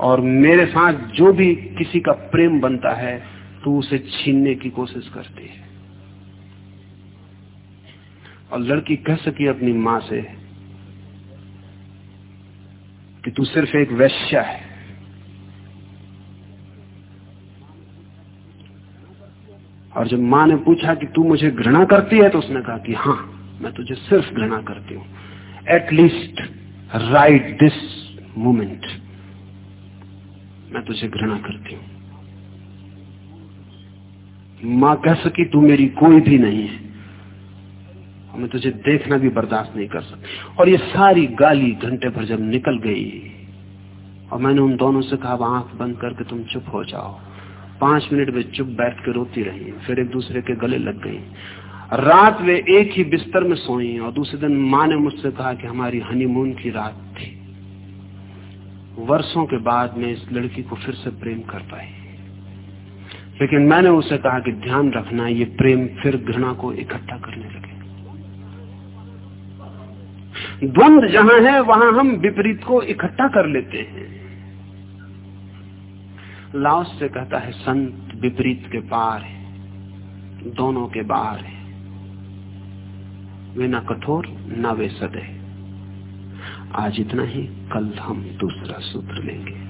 और मेरे साथ जो भी किसी का प्रेम बनता है, तू उसे छीनने की कोशिश करती है। और लड़की कह सकी अपनी माँ से कि तू सिर्फ़ एक वैश्या है। और जब माँ ने पूछा कि तू मुझे घृणा करती है तो उसने कहा कि हाँ, मैं तुझे सिर्फ़ घृणा करती हूँ। एटलीस्ट राइट दिस मोमेंट मैं तुझे घृणा करती हूँ। माँ कह सकी, तू मेरी कोई भी नहीं है। मैं तुझे देखना भी बर्दाश्त नहीं कर सकती। और ये सारी गाली घंटे भर जब निकल गई, और मैंने उन दोनों से कहा आँख बंद करके तुम चुप हो जाओ। पाँच मिनट में चुप बैठ के रोती रही, फिर एक दूसरे के गले लग गई। रात वे एक ही बिस्तर में सोई, और दूसरे दिन माँ ने मुझसे कहा कि हमारी हनीमून की रात थी। वर्षों के बाद मैं इस लड़की को फिर से प्रेम कर पाई। लेकिन मैंने उसे कहा कि ध्यान रखना, ये प्रेम फिर घृणा को इकट्ठा करने लगे द्वंद जहाँ है, वहाँ हम विपरीत को इकट्ठा कर लेते हैं। लाओस से कहता है, संत विपरीत के पार है, दोनों के बाहर है। वे ना कठोर, ना वे सदे। आज इतना ही, कल हम दूसरा सूत्र लेंगे।